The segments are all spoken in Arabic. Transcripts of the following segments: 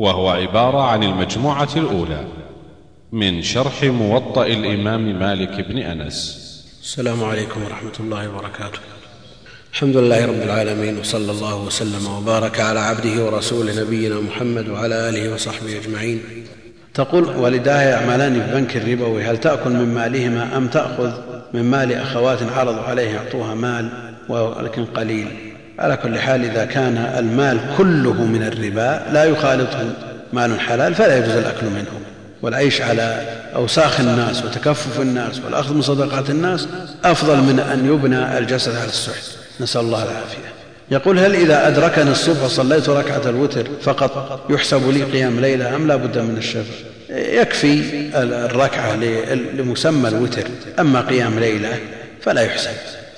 وهو عبارة عن المجموعة الأولى من شرح موطأ الإمام مالك بن أنس. السلام عليكم ورحمة الله وبركاته. الحمد لله رب العالمين وصلى الله وسلم وبارك على عبده ورسوله نبينا محمد وعلى آله وصحبه أجمعين. تقول والداها يعملان في بنك الربوي هل تأكل من مالهما أم تأخذ من مال أخوات عرضوا عليه يعطوها مال ولكن قليل. على كل حال إذا كان المال كله من الربا لا يخالطه مال حلال فلا يجوز الأكل منه. والعيش على أوساخ الناس وتكفف الناس والأخذ من صدقات الناس أفضل من أن يبنى الجسد على السحت. نسأل الله العافية. يقول هل إذا أدركني الصبح وصليت ركعة الوتر فقط يحسب لي قيام ليلة أم لا بد من الشفع؟ يكفي الركعة لمسمى الوتر. أما قيام ليلة فلا يحسب.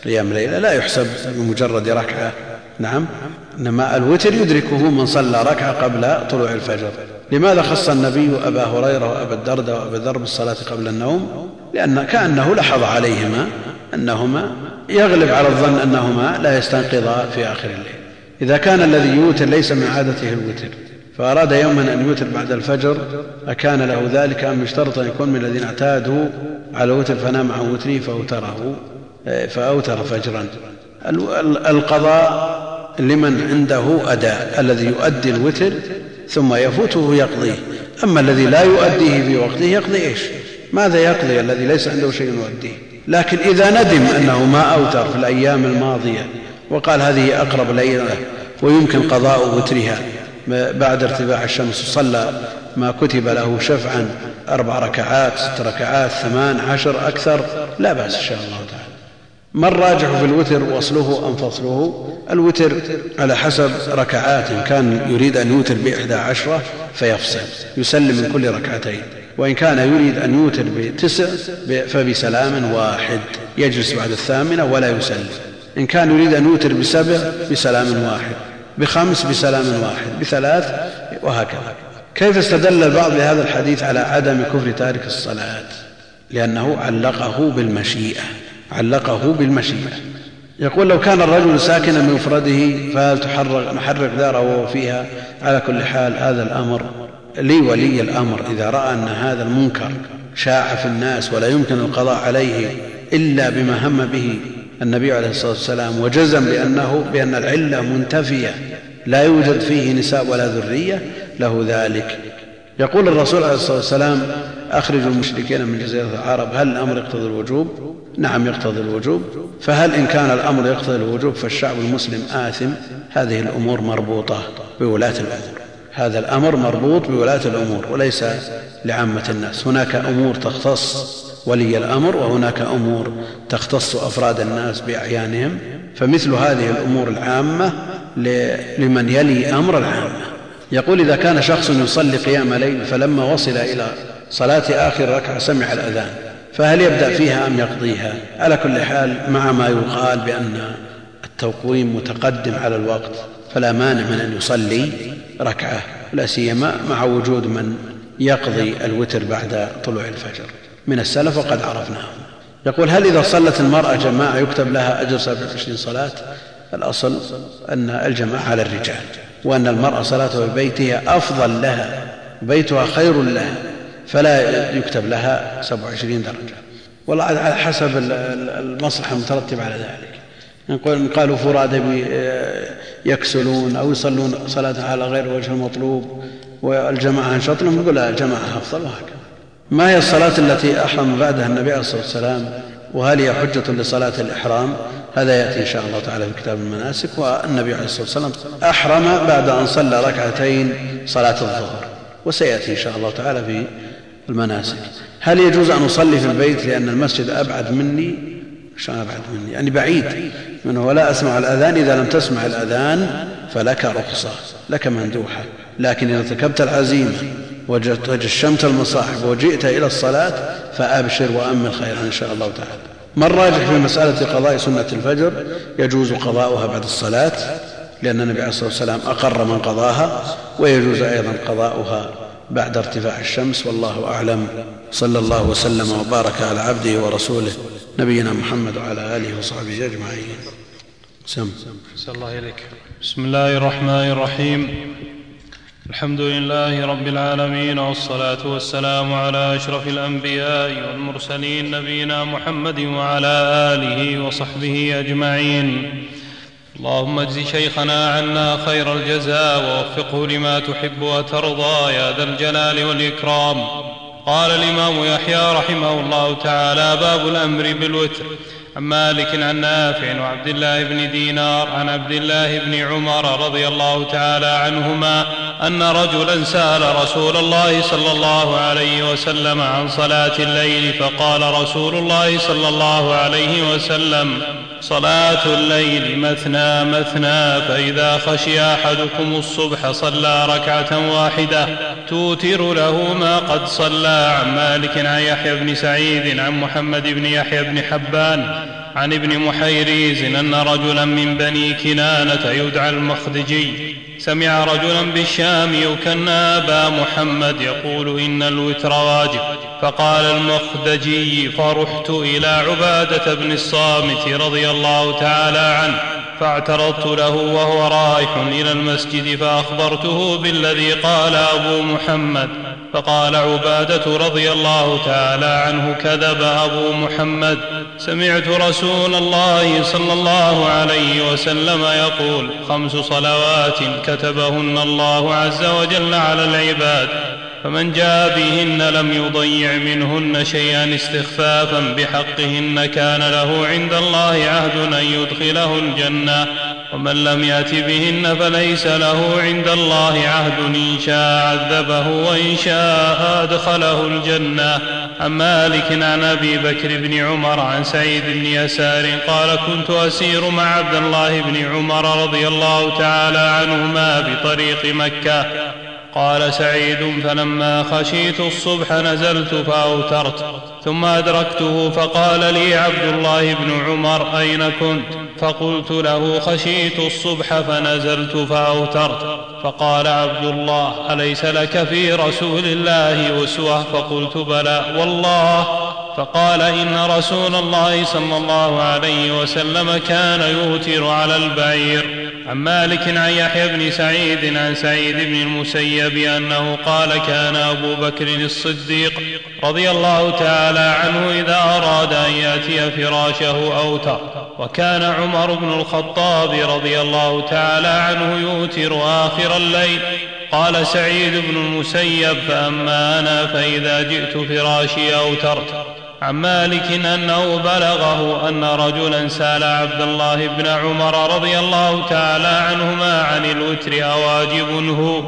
قيام ليلة لا يحسب بمجرد ركعة. نعم. إنما الوتر يدركه من صلى ركعة قبل طلوع الفجر. لماذا خص النبي أبا هريرة وأبا الدرداء وأبا ذر بالصلاة قبل النوم؟ لأن كأنه لحظ عليهما أنهما يغلب على الظن أنهما لا يستنقضا في آخر الليل. إذا كان الذي يوتر ليس من عادته الوتر فأراد يوما أن يوتر بعد الفجر أكان له ذلك أم يشترط أن يكون من الذين اعتادوا على الوتر فنام عن وتره فأوتره فأوتر فجرا. القضاء لمن عنده أداء الذي يؤدي الوتر ثم يفوته يقضيه. أما الذي لا يؤديه في وقته يقضي إيش؟ ماذا يقضي الذي ليس عنده شيء يؤديه؟ لكن إذا ندم أنه ما أوتر في الأيام الماضية وقال هذه أقرب ليلة ويمكن قضاء وترها بعد ارتفاع الشمس صلى ما كتب له شفعا أربع ركعات ست ركعات ثمان عشر أكثر لا بأس إن شاء الله تعالى. ما الراجح في الوتر وصله أم فصله؟ الوتر على حسب ركعات كان يريد أن يوتر بإحدى عشرة فيفصل يسلم من كل ركعتين وإن كان يريد أن يوتر بتسع فبسلام واحد يجلس بعد الثامنة ولا يسلم. إن كان يريد أن يوتر بسبع بسلام واحد بخمس بسلام واحد بثلاث وهكذا. كيف استدل البعض بهذا الحديث على عدم كفر تارك الصلاة؟ لأنه علقه بالمشيئة. علقه بالمشيئة يقول لو كان الرجل ساكنا بمفرده فهل تحرق محرق داره وهو فيها؟ على كل حال هذا الأمر لي ولي الأمر إذا رأى أن هذا المنكر شاع في الناس ولا يمكن القضاء عليه إلا بما هم به النبي عليه الصلاة والسلام. وجزم بأنه بأن العلة منتفية. لا يوجد فيه نساء ولا ذرية. له ذلك. يقول الرسول عليه الصلاة والسلام أخرجوا المشركين من جزيرة العرب هل الأمر يقتضي الوجوب؟ نعم يقتضي الوجوب. فهل إن كان الأمر يقتضي الوجوب فالشعب المسلم آثم؟ هذه الأمور مربوطة بولاة الأمور. هذا الأمر مربوط بولاة الأمور وليس لعامة الناس. هناك أمور تختص ولي الأمر وهناك أمور تختص أفراد الناس بأعيانهم. فمثل هذه الأمور العامة لمن يلي أمر العامة. يقول إذا كان شخص يصلي قيام ليل فلما وصل إلى صلاة آخر ركعة سمع الأذان فهل يبدأ فيها أم يقضيها؟ على كل حال مع ما يقال بأن التوقيم متقدم على الوقت فلا مانع من أن يصلي ركعة لا سيما مع وجود من يقضي الوتر بعد طلوع الفجر. من السلف وقد عرفناهم يقول هل إذا صلت المرأة جماعة يكتب لها أجر 27 صلاة؟ الأصل أن الجماعة على الرجال. وأن المرأة صلاتها في بيتها أفضل لها بيتها خير لها فلا يكتب لها 27 درجة. والله على حسب المصلحة المترتبة على ذلك. إن قالوا فرادى يكسلون أو يصلون صلاة على غير وجه المطلوب والجماعة أنشط لهم نقول لا الجماعة أفضل وهكذا. ما هي الصلاة التي أحرم بعدها النبي عليه الصلاة والسلام؟ وهل هي حجة لصلاة الإحرام؟ هذا يأتي إن شاء الله تعالى في كتاب المناسك والنبي عليه الصلاة والسلام أحرم بعد أن صلى ركعتين صلاة الظهر وسيأتي إن شاء الله تعالى في المناسك. هل يجوز أن أصلي في البيت لأن المسجد أبعد مني؟ عشان أبعد مني يعني بعيد. منه ولا أسمع الأذان إذا لم تسمع الأذان فلك رخصة لك مندوحة. لكن إذا ارتكبت العزيمة وجشمت المصاحف وجئت إلى الصلاة فأبشر وأمل خيرا إن شاء الله تعالى. ما الراجح في مسألة قضاء سنة الفجر؟ يجوز قضاؤها بعد الصلاة لأن النبي عليه الصلاة والسلام أقر من قضاها ويجوز أيضا قضاؤها بعد ارتفاع الشمس. والله أعلم. صلى الله وسلم وبارك على عبده ورسوله نبينا محمد وعلى آله وصحبه أجمعين. سم. الله إليك بسم الله الرحمن الرحيم. الحمد لله رب العالمين والصلاة والسلام على أشرف الأنبياء والمرسلين نبينا محمد وعلى آله وصحبه أجمعين. اللهم اجز شيخنا عنا خير الجزاء ووفقه لما تحب وترضى يا ذا الجلال والإكرام. قال الإمام يحيى رحمه الله تعالى باب الأمر بالوتر. عن مالك عن نافع وعبد الله بن دينار عن عبد الله بن عمر رضي الله تعالى عنهما أن رجلا سأل رسول الله صلى الله عليه وسلم عن صلاة الليل فقال رسول الله صلى الله عليه وسلم صلاة الليل مثنى مثنى فإذا خشي أحدكم الصبح صلى ركعة واحدة توتر له ما قد صلى. عن مالك عن يحيى بن سعيد عن محمد بن يحيى بن حبان عن ابن محيريز أن رجلا من بني كنانة يدعى المخدجي. سمع رجلا بالشام يكنى أبا محمد يقول إن الوتر واجب. فقال المخدجي فرحت إلى عبادة بن الصامت رضي الله تعالى عنه فاعترضت له وهو رايح إلى المسجد فأخبرته بالذي قال أبو محمد. فقال عبادة رضي الله تعالى عنه كذب أبو محمد. سمعت رسول الله صلى الله عليه وسلم يقول خمس صلوات كتبهن الله عز وجل على العباد. فمن جاء بهن لم يضيع منهن شيئا استخفافا بحقهن كان له عند الله عهد أن يدخله الجنة ومن لم يأت بهن فليس له عند الله عهد إن شاء عذبه وإن شاء أدخله الجنة. عن مالك عن أبي بكر بن عمر عن سعيد بن يسار قال كنت أسير مع عبد الله بن عمر رضي الله تعالى عنهما بطريق مكة قال سعيد فلما خشيت الصبح نزلت فأوترت ثم أدركته فقال لي عبد الله بن عمر أين كنت؟ فقلت له خشيت الصبح فنزلت فأوترت. فقال عبد الله أليس لك في رسول الله أسوة؟ فقلت بلى والله فقال إن رسول الله صلى الله عليه وسلم كان يوتر على البعير. عن مالك عن يحيى بن سعيد عن سعيد بن المسيب أنه قال كان أبو بكر الصديق رضي الله تعالى عنه إذا أراد أن يأتي فراشه أوتر. وكان عمر بن الخطاب رضي الله تعالى عنه يوتر آخر الليل. قال سعيد بن المسيب فأما أنا فإذا جئت فراشي أوترت. عن مالك أنه بلغه أن رجلا سأل عبد الله بن عمر رضي الله تعالى عنهما عن الوتر أواجب هو.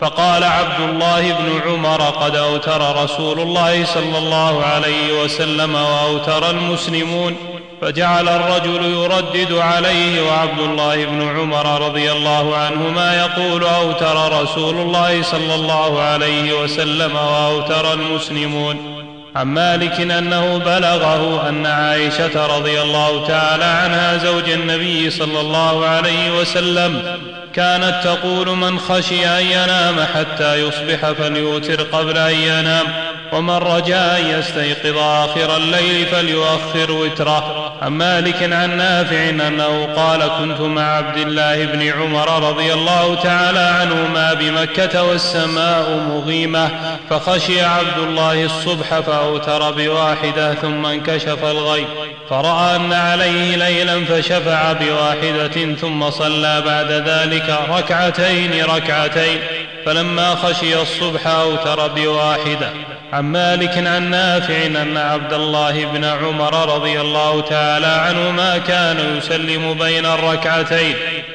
فقال عبد الله بن عمر قد أوتر رسول الله صلى الله عليه وسلم وأوتر المسلمون. فجعل الرجل يردد عليه وعبد الله بن عمر رضي الله عنهما يقول أوتر رسول الله صلى الله عليه وسلم وأوتر المسلمون. عن مالك أنه بلغه أن عائشة رضي الله تعالى عنها زوج النبي صلى الله عليه وسلم كانت تقول من خشي أن ينام حتى يصبح فليوتر قبل أن ينام. ومن رجا أن يستيقظ آخر الليل فليؤخر وتره. عن مالك عن نافع أنه قال كنت مع عبد الله بن عمر رضي الله تعالى عنهما بمكة والسماء مغيمة فخشي عبد الله الصبح فأوتر بواحدة ثم انكشف الغيب فرأى أن عليه ليلا فشفع بواحدة ثم صلى بعد ذلك ركعتين ركعتين فلما خشي الصبح أوتر بواحدة. عن مالك عن نافع ان عبد الله بن عمر رضي الله تعالى عنهما كان يسلم بين الركعتين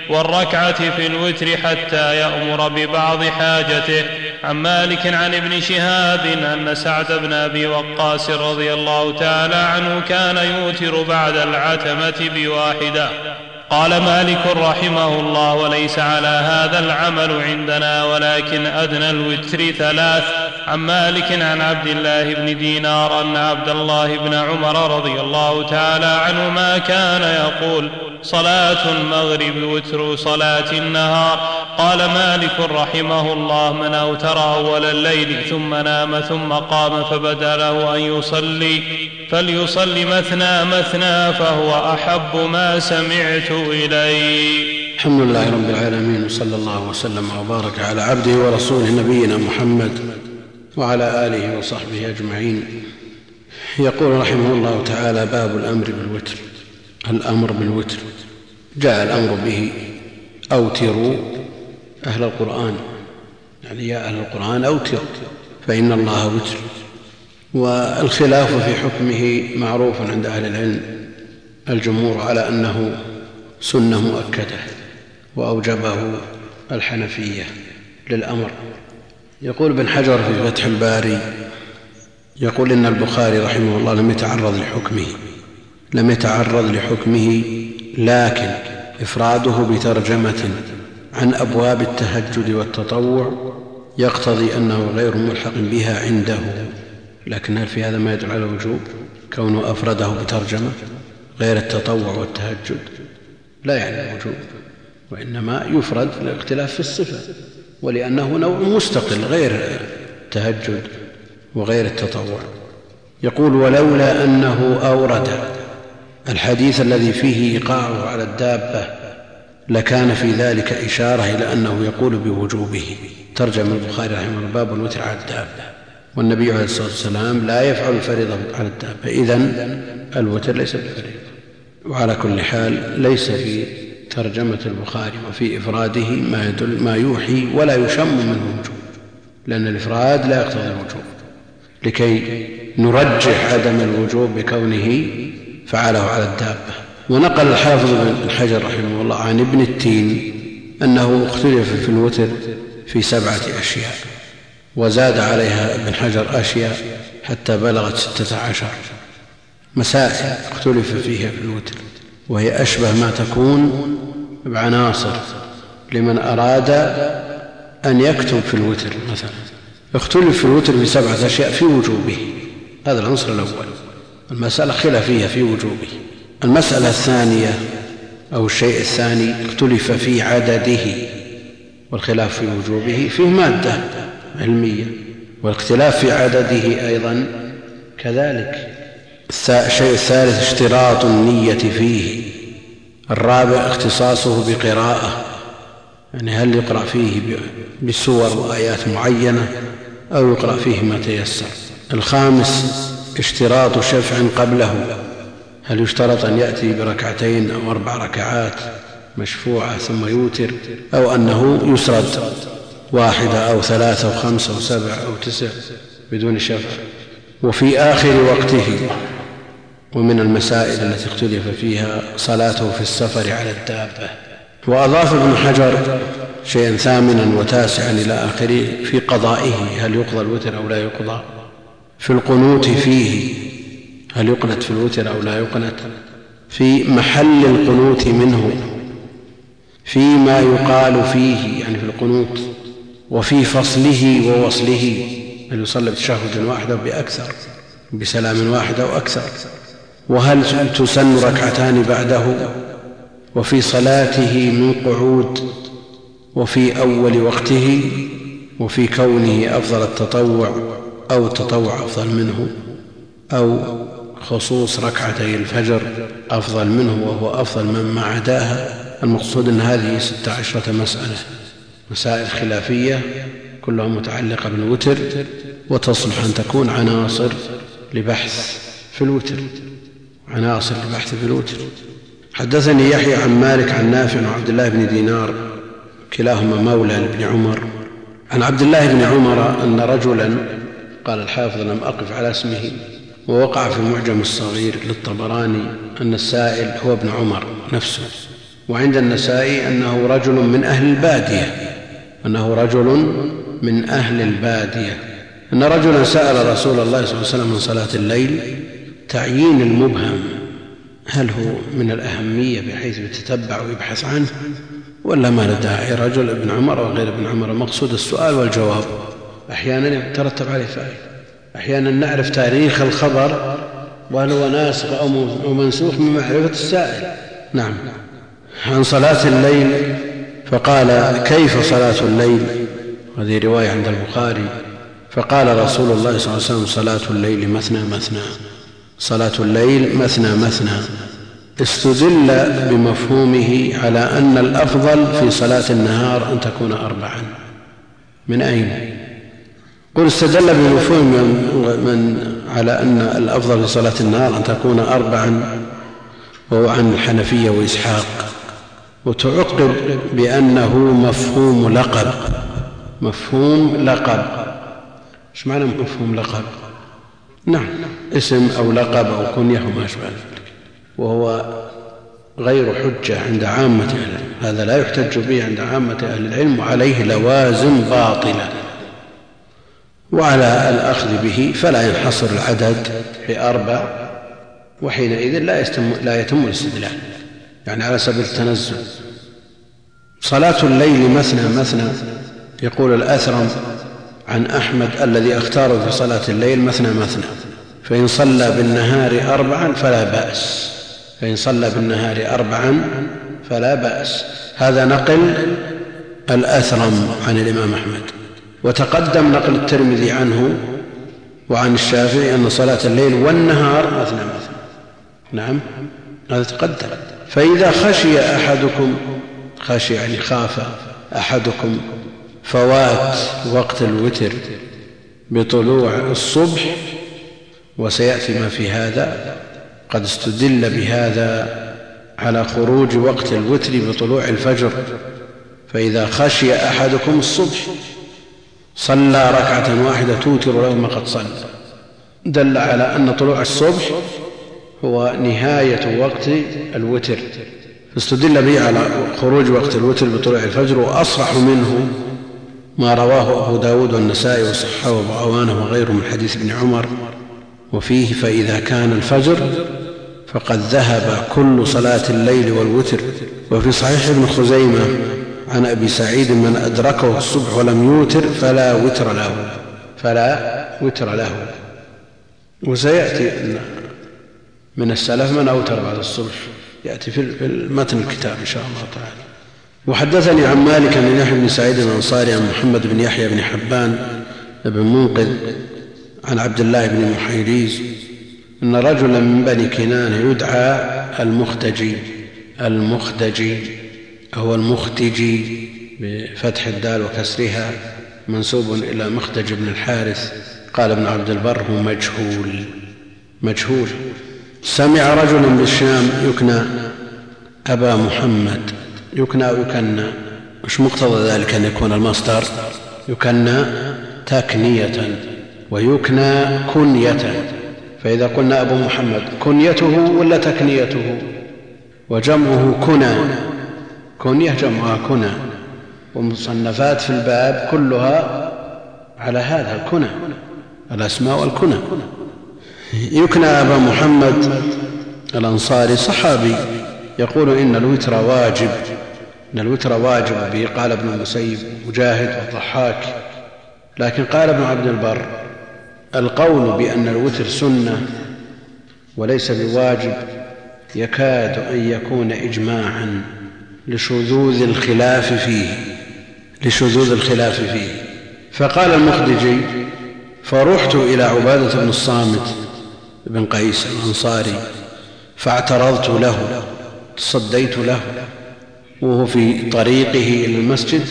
والركعة في الوتر حتى يأمر ببعض حاجته. عن مالك عن ابن شهاب أن سعد بن أبي وقاص رضي الله تعالى عنه كان يوتر بعد العتمة بواحدة. قال مالك رحمه الله وليس على هذا العمل عندنا ولكن أدنى الوتر ثلاث. عن مالك عن عبد الله بن دينار أن عبد الله بن عمر رضي الله تعالى عنهما كان يقول صلاة المغرب وتر صلاة النهار قال مالك رحمه الله من أوتر أول الليل ثم نام ثم قام فبدا له أن يصلي فليصل مثنى مثنى فهو أحب ما سمعت إليه. الحمد لله رب العالمين وصلى الله وسلم وبارك على عبده ورسوله نبينا محمد وعلى آله وصحبه أجمعين. يقول رحمه الله تعالى باب الأمر بالوتر. الأمر بالوتر. جاء الأمر به أوتروا أهل القرآن. يعني يا أهل القرآن أوتروا فإن الله وتر. والخلاف في حكمه معروف عند أهل العلم. الجمهور على أنه سنة مؤكدة وأوجبه الحنفية للأمر. يقول ابن حجر في فتح الباري يقول إن البخاري رحمه الله لم يتعرض لحكمه لم يتعرض لحكمه لكن إفراده بترجمة عن أبواب التهجد والتطوع يقتضي أنه غير ملحق بها عنده. لكن هل في هذا ما يدل على الوجوب كونه أفرده بترجمة غير التطوع والتهجد؟ لا يعني الوجوب وإنما يفرد للاختلاف في الصفة ولأنه نوع مستقل غير التهجد وغير التطوع. يقول ولولا أنه أورد الحديث الذي فيه إيقاعه على الدابة لكان في ذلك إشارة إلى أنه يقول بوجوبه. ترجم البخاري رحمه الله باب الوتر على الدابة. والنبي عليه الصلاة والسلام لا يفعل الفريضة على الدابة. إذا الوتر ليس بفريضة وعلى كل حال ليس في ترجمة البخاري وفي إفراده ما يدل ما يوحي ولا يشم منه وجوب لأن الإفراد لا يقتضي الوجوب. لكي نرجح عدم الوجوب بكونه فعله على الدابة. ونقل الحافظ بن حجر رحمه الله عن ابن التين أنه اختلف في الوتر في سبعة أشياء وزاد عليها ابن حجر أشياء حتى بلغت ستة عشر. مسائل اختلف فيها في الوتر وهي أشبه ما تكون بعناصر لمن أراد أن يكتب في الوتر مثلا. اختلف في الوتر في سبعة أشياء في وجوبه. هذا العنصر الأول. المسألة خلافية في وجوبه. المسألة الثانية أو الشيء الثاني اختلف في عدده والخلاف في وجوبه فيه مادة علمية والاختلاف في عدده أيضا كذلك. الشيء الثالث اشتراط النية فيه. الرابع اختصاصه بقراءة. يعني هل يقرأ فيه بسور وآيات معينة أو يقرأ فيه ما تيسر. الخامس اشتراط شفع قبله. هل يشترط أن يأتي بركعتين أو أربع ركعات مشفوعة ثم يوتر أو أنه يسرد واحدة أو ثلاثة أو خمسة أو سبع أو تسع بدون شفع؟ وفي آخر وقته ومن المسائل التي اختلف فيها صلاته في السفر على الدابة. وأضاف ابن حجر شيئا ثامنا وتاسعا إلى آخره في قضائه هل يقضى الوتر أو لا يقضى؟ في القنوت فيه هل يقنت في الوتر أو لا يقنت؟ في محل القنوت منه فيما يقال فيه يعني في القنوت وفي فصله ووصله هل يصلي بتشهد واحد أو بأكثر؟ بسلام واحد أو أكثر. وهل تسن ركعتان بعده؟ وفي صلاته من قعود وفي أول وقته وفي كونه أفضل التطوع أو التطوع أفضل منه أو خصوص ركعتي الفجر أفضل منه وهو أفضل مما عداها؟ المقصود أن هذه ست عشرة مسألة مسائل خلافية كلها متعلقة بالوتر وتصلح أن تكون عناصر لبحث في الوتر. عناصر لبحث في الوتر. حدثني يحيى عن مالك عن نافع وعبد الله بن دينار كلاهما مولى لابن عمر. عن عبد الله بن عمر أن رجلا قال الحافظ لم أقف على اسمه ووقع في المعجم الصغير للطبراني أن السائل هو ابن عمر نفسه. وعند النسائي أنه رجل من أهل البادية أنه رجل من أهل البادية. أن رجلا سأل رسول الله صلى الله عليه وسلم من صلاة الليل تعيين المبهم هل هو من الأهمية بحيث يتتبع ويبحث عنه ولا ما له داعي رجل ابن عمر وغير ابن عمر؟ المقصود السؤال والجواب. أحيانا يترتب عليه فائدة أحيانا نعرف تاريخ الخبر وهل هو ناسخ أو منسوخ من معرفة السائل. نعم. عن صلاة الليل فقال كيف صلاة الليل؟ هذه رواية عند البخاري. فقال رسول الله صلى الله عليه وسلم صلاة الليل مثنى مثنى. صلاة الليل مثنى مثنى. استدل بمفهومه على أن الأفضل في صلاة النهار أن تكون أربعا. من أين؟ قل استدل بمفهوم من على أن الأفضل في صلاة النهار أن تكون أربعا وهو عن الحنفية وإسحاق. وتعقب بأنه مفهوم لقب. مفهوم لقب. إيش معنى مفهوم لقب؟ نعم. اسم أو لقب أو كنية وما أشبه ذلك. وهو غير حجة عند عامة أهل العلم. هذا لا يحتج به عند عامة أهل العلم وعليه لوازم باطلة. وعلى الأخذ به فلا ينحصر العدد بأربع وحينئذ لا يتم, لا يتم الاستدلال. يعني على سبيل التنزل صلاة الليل مثنى مثنى يقول الأثرم عن أحمد الذي أختاره في صلاة الليل مثنى مثنى. فإن صلى بالنهار أربعا فلا بأس. فإن صلى بالنهار أربعا فلا بأس. هذا نقل الأثرم عن الإمام أحمد. وتقدم نقل الترمذي عنه وعن الشافعي أن صلاة الليل والنهار مثنى مثنى. نعم هذا تقدم. فإذا خشي أحدكم خشي يعني خاف أحدكم فوات وقت الوتر بطلوع الصبح وسيأتي ما في هذا. قد استدل بهذا على خروج وقت الوتر بطلوع الفجر. فإذا خشي أحدكم الصبح صلى ركعة واحدة توتر له ما قد صلى. دل على أن طلوع الصبح هو نهاية وقت الوتر. فاستدل به على خروج وقت الوتر بطلوع الفجر وأصرح منه ما رواه أبو داود والنسائي وصححه أبو عوانه وغيره من حديث ابن عمر. وفيه فإذا كان الفجر فقد ذهب كل صلاة الليل والوتر. وفي صحيح ابن خزيمة عن أبي سعيد من أدركه الصبح ولم يوتر فلا وتر له. فلا وتر له. وسيأتي من السلف من أوتر بعد الصبح. يأتي في متن الكتاب إن شاء الله تعالى. وحدثني عن مالك بن يحيى بن سعيد الأنصاري عن محمد بن يحيى بن حبان بن منقذ عن عبد الله بن محيريز أن رجلا من بني كنانة يدعى المختجي المختجي هو المختجي بفتح الدال وكسرها منسوب إلى مختج بن الحارث. قال ابن عبد البر هو مجهول مجهول. سمع رجل بالشام يكنى أبا محمد. يكنى أو يكنى وش مقتضى ذلك أن يكون المصدر يكنى تكنية ويكنى كنية. فإذا قلنا أبو محمد كنيته ولا تكنيته؟ وجمعه كنى كنية جمعها كنى والمصنفات في الباب كلها على هذا الكنى الأسماء والكنى. يكنى أبا محمد الأنصاري صحابي يقول إن الوتر واجب. إن الوتر واجب به قال ابن المسيب مجاهد والضحاك لكن قال ابن عبد البر القول بأن الوتر سنة وليس بواجب يكاد أن يكون إجماعا لشذوذ الخلاف فيه لشذوذ الخلاف فيه. فقال المخدجي فرحت إلى عبادة بن الصامت بن قيس الأنصاري فاعترضت له تصديت له. وهو في طريقه إلى المسجد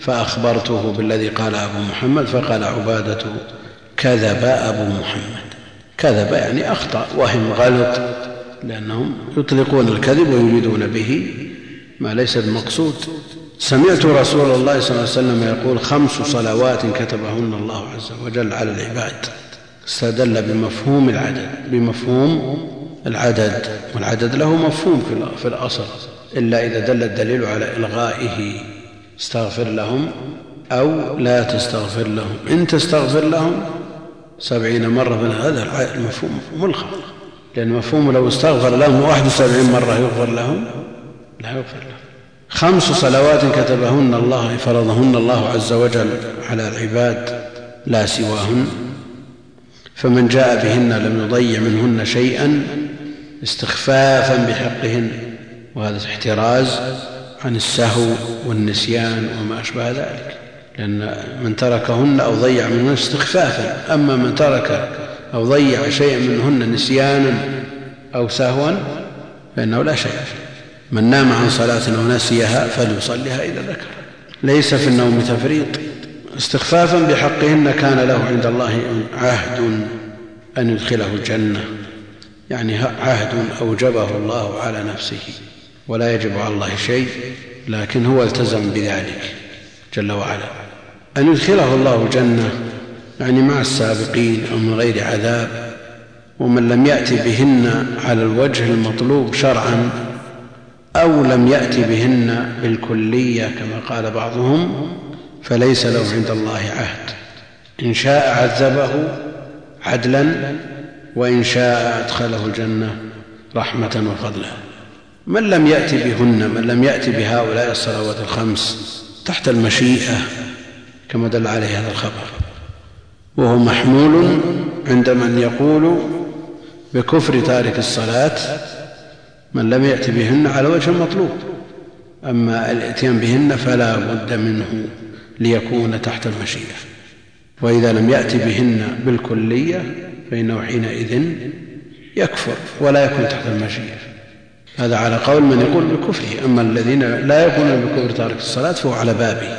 فأخبرته بالذي قال أبو محمد فقال عبادة كذب أبو محمد. كذب يعني أخطأ وهم غلط لأنهم يطلقون الكذب ويريدون به ما ليس بمقصود سمعت رسول الله صلى الله عليه وسلم يقول خمس صلوات كتبهن الله عز وجل على العباد. استدل بمفهوم العدد بمفهوم العدد والعدد له مفهوم في الأصل. إلا إذا دل الدليل على إلغائه استغفر لهم أو لا تستغفر لهم. إن تستغفر لهم سبعين مرة من هذا المفهوم ملغى لأن مفهوم لو استغفر لهم 71 مرة يغفر لهم لا يغفر لهم. خمس صلوات كتبهن الله فرضهن الله عز وجل على العباد لا سواهن. فمن جاء بهن لم يضيع منهن شيئا استخفافا بحقهن. وهذا احتراز عن السهو والنسيان وما أشبه ذلك. لأن من تركهن أو ضيع منهن استخفافا. أما من ترك أو ضيع شيئا منهن نسيانا أو سهوا فإنه لا شيء من نام عن صلاة أو نسيها فليصلها إذا ذكر. ليس في النوم تفريط. استخفافا بحقهن كان له عند الله عهد أن يدخله الجنة. يعني عهد أوجبه الله على نفسه. ولا يجب على الله شيء لكن هو التزم بذلك جل وعلا. أن يدخله الله الجنة يعني مع السابقين أو من غير عذاب ومن لم يأت بهن على الوجه المطلوب شرعا أو لم يأت بهن بالكلية كما قال بعضهم فليس له عند الله عهد. إن شاء عذبه عدلا وإن شاء أدخله الجنة رحمة وفضلا. من لم يأت بهن من لم يأت بهؤلاء الصلوات الخمس تحت المشيئة كما دل عليه هذا الخبر. وهو محمول عند من يقول بكفر تارك الصلاة من لم يأت بهن على وجه المطلوب أما الاتيان بهن فلا بد منه ليكون تحت المشيئة. وإذا لم يأت بهن بالكلية فإنه حينئذ يكفر ولا يكون تحت المشيئة. هذا على قول من يقول بكفره. أما الذين لا يقولون بكفر تارك الصلاة فهو على بابه.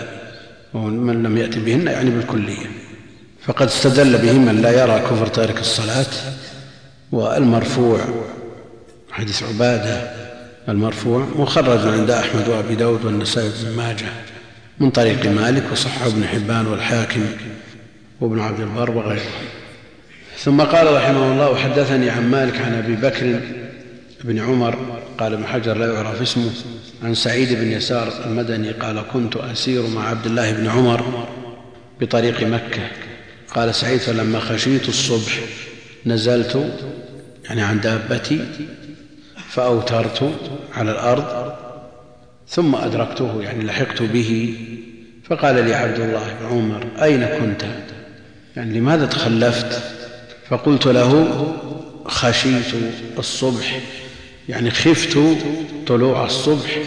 ومن لم يأت بهن يعني بالكلية. فقد استدل به من لا يرى كفر تارك الصلاة. والمرفوع حديث عبادة المرفوع مخرج عند أحمد وأبي داود والنسائي بن ماجه من طريق مالك وصححه ابن حبان والحاكم وابن عبد البر وغيرهم ثم قال رحمه الله وحدثني عن مالك عن أبي بكر بن عمر قال ابن حجر لا يعرف اسمه. عن سعيد بن يسار المدني قال كنت أسير مع عبد الله بن عمر بطريق مكة. قال سعيد فلما خشيت الصبح نزلت يعني عن دابتي فأوترت على الأرض ثم أدركته يعني لحقت به. فقال لي عبد الله بن عمر أين كنت؟ يعني لماذا تخلفت؟ فقلت له خشيت الصبح. يعني خفت طلوع الصبح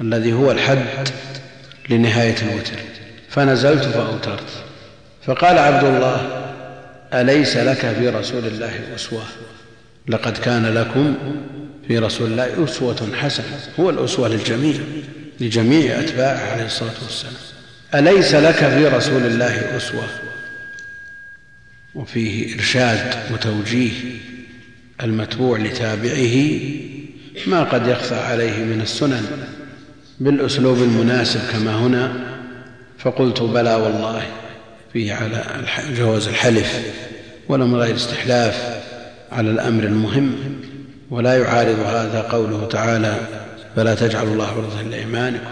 الذي هو الحد لنهاية الوتر فنزلت فأوترت. فقال عبد الله أليس لك في رسول الله أسوة؟ لقد كان لكم في رسول الله أسوة حسنة هو الأسوة للجميع لجميع أتباعه عليه الصلاة والسلام. أليس لك في رسول الله أسوة؟ وفيه إرشاد وتوجيه المتبوع لتابعه ما قد يخفى عليه من السنن بالأسلوب المناسب كما هنا فقلت بلى والله فيه على جواز الحلف ولا من غير استحلاف على الأمر المهم ولا يعارض هذا قوله تعالى فلا تجعلوا الله عرضة لأيمانكم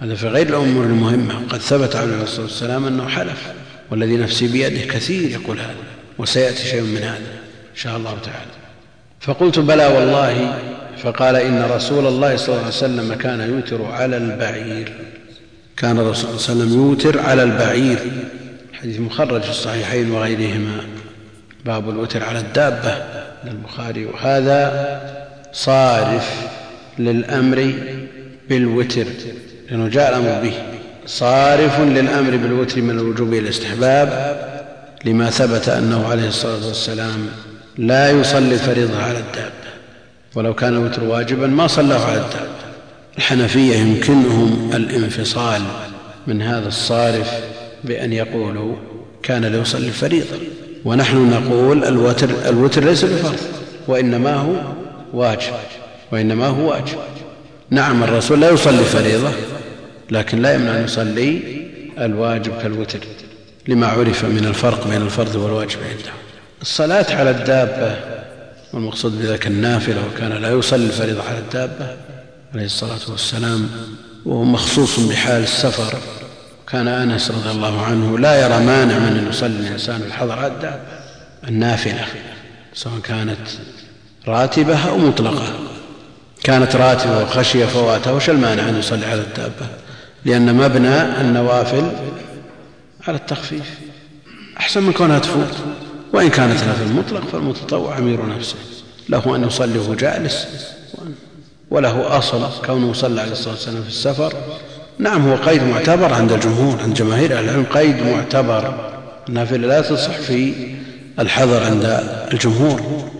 هذا في غير الأمور المهمة قد ثبت عليه الصلاة والسلام أنه حلف والذي نفسي بيده كثير يقول هذا وسيأتي شيء من هذا إن شاء الله تعالى. فقلت بلى والله فقال إن رسول الله صلى الله عليه وسلم كان يوتر على البعير. كان الرسول صلى الله عليه وسلم يوتر على البعير. حديث مخرج في الصحيحين وغيرهما. باب الوتر على الدابة للبخاري وهذا صارف للأمر بالوتر لأنه جاء الأمر به. صارف للأمر بالوتر من الوجوب إلى الاستحباب لما ثبت أنه عليه الصلاة والسلام لا يصلي الفريضة على الدابة. ولو كان الوتر واجبا ما صلاه على الدابة. الحنفية يمكنهم الانفصال من هذا الصارف بأن يقولوا كان ليصلي الفريضة. ونحن نقول الوتر, الوتر ليس بفرض وإنما هو واجب وإنما هو واجب. نعم الرسول لا يصلي فريضة لكن لا يمنع أن يصلي الواجب كالوتر لما عرف من الفرق بين الفرض والواجب عنده الصلاة على الدابة. والمقصود بذلك النافلة وكان لا يصلي الفريضة على الدابة عليه الصلاة والسلام وهو مخصوص بحال السفر. كان أنس رضي الله عنه لا يرى مانع من أن يصلي الإنسان الحضر على الدابة. النافلة سواء كانت راتبة أو مطلقة. كانت راتبة وخشي فواتها وش المانع أن يصلي على الدابة؟ لأن مبنى النوافل على التخفيف. أحسن من كونها تفوت. وإن كانت نفل مطلق فالمتطوع أمير نفسه. له أن يصلي وهو جالس وله أصل كونه صلى عليه الصلاة والسلام في السفر. نعم هو قيد معتبر عند الجمهور عند جماهير العلم قيد معتبر. النافله لا تصح في الحظر عند الجمهور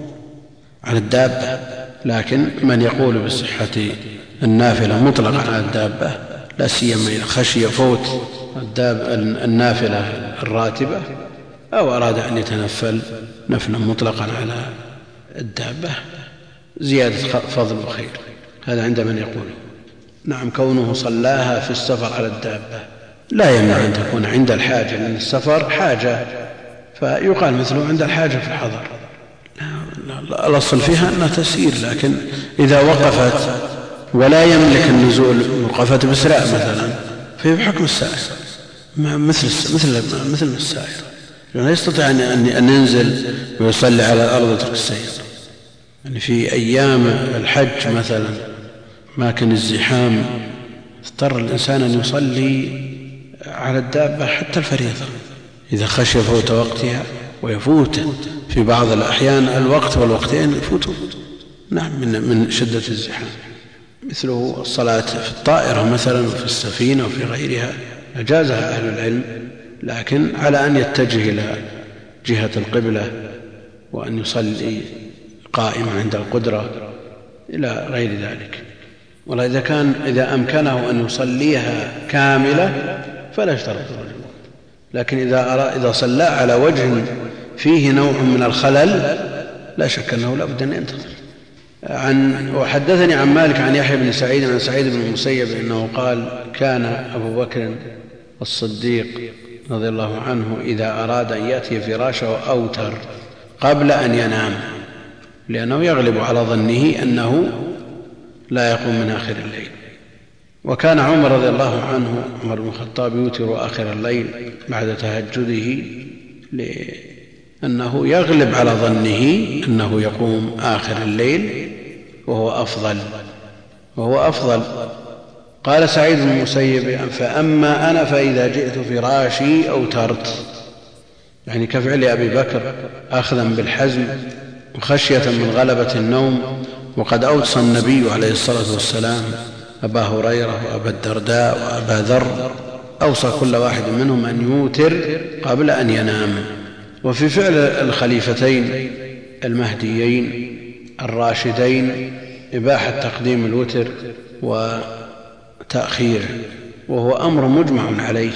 على الدابة. لكن من يقول بصحه النافلة مطلقا على الدابة لا سيما إذا خشي فوت النافلة الراتبة أو أراد أن يتنفل نفلا مطلقا على الدابة زيادة فضل وخير. هذا عند من يقول. نعم كونه صلاها في السفر على الدابة لا يمنع أن تكون عند الحاجة لأن السفر حاجة. فيقال مثله عند الحاجة في الحضر. الأصل فيها أنها تسير لكن إذا وقفت ولا يملك النزول وقفت بسراء مثلا فهي بحكم السائر مثل مثل مثل السائر لا يستطيع أن ينزل ويصلي على الأرض ويترك السير. يعني في أيام الحج مثلا ما كان الزحام اضطر الإنسان أن يصلي على الدابة حتى الفريضة إذا خشي فوت وقتها ويفوت. في بعض الأحيان الوقت والوقتين يفوت. نعم من, من شدة الزحام. مثله الصلاة في الطائرة مثلا وفي السفينة وفي غيرها. أجازها أهل العلم. لكن على أن يتجه إلى جهة القبلة وأن يصلي قائما عند القدرة إلى غير ذلك. والله إذا كان إذا أمكنه أن يصليها كاملة فلا يشترط الرجل لكن إذا أرى إذا صلى على وجه فيه نوع من الخلل لا شك أنه لا بد أن ينتظر. عن وحدثني عن مالك عن يحيى بن سعيد عن سعيد بن المسيب إنه قال كان أبو بكر الصديق رضي الله عنه إذا أراد أن يأتي فراشه اوتر قبل أن ينام لأنه يغلب على ظنه أنه لا يقوم من آخر الليل. وكان عمر رضي الله عنه عمر بن الخطاب يوتر آخر الليل بعد تهجده لأنه يغلب على ظنه أنه يقوم آخر الليل وهو أفضل وهو أفضل. قال سعيد بن المسيب فأما أنا فإذا جئت فراشي أوترت يعني كفعل أبي بكر أخذا بالحزم وخشية من غلبة النوم وقد أوصى النبي عليه الصلاة والسلام أبا هريرة وأبا الدرداء وأبا ذر أوصى كل واحد منهم أن يوتر قبل أن ينام. وفي فعل الخليفتين المهديين الراشدين إباحة تقديم الوتر وتأخيره وهو أمر مجمع عليه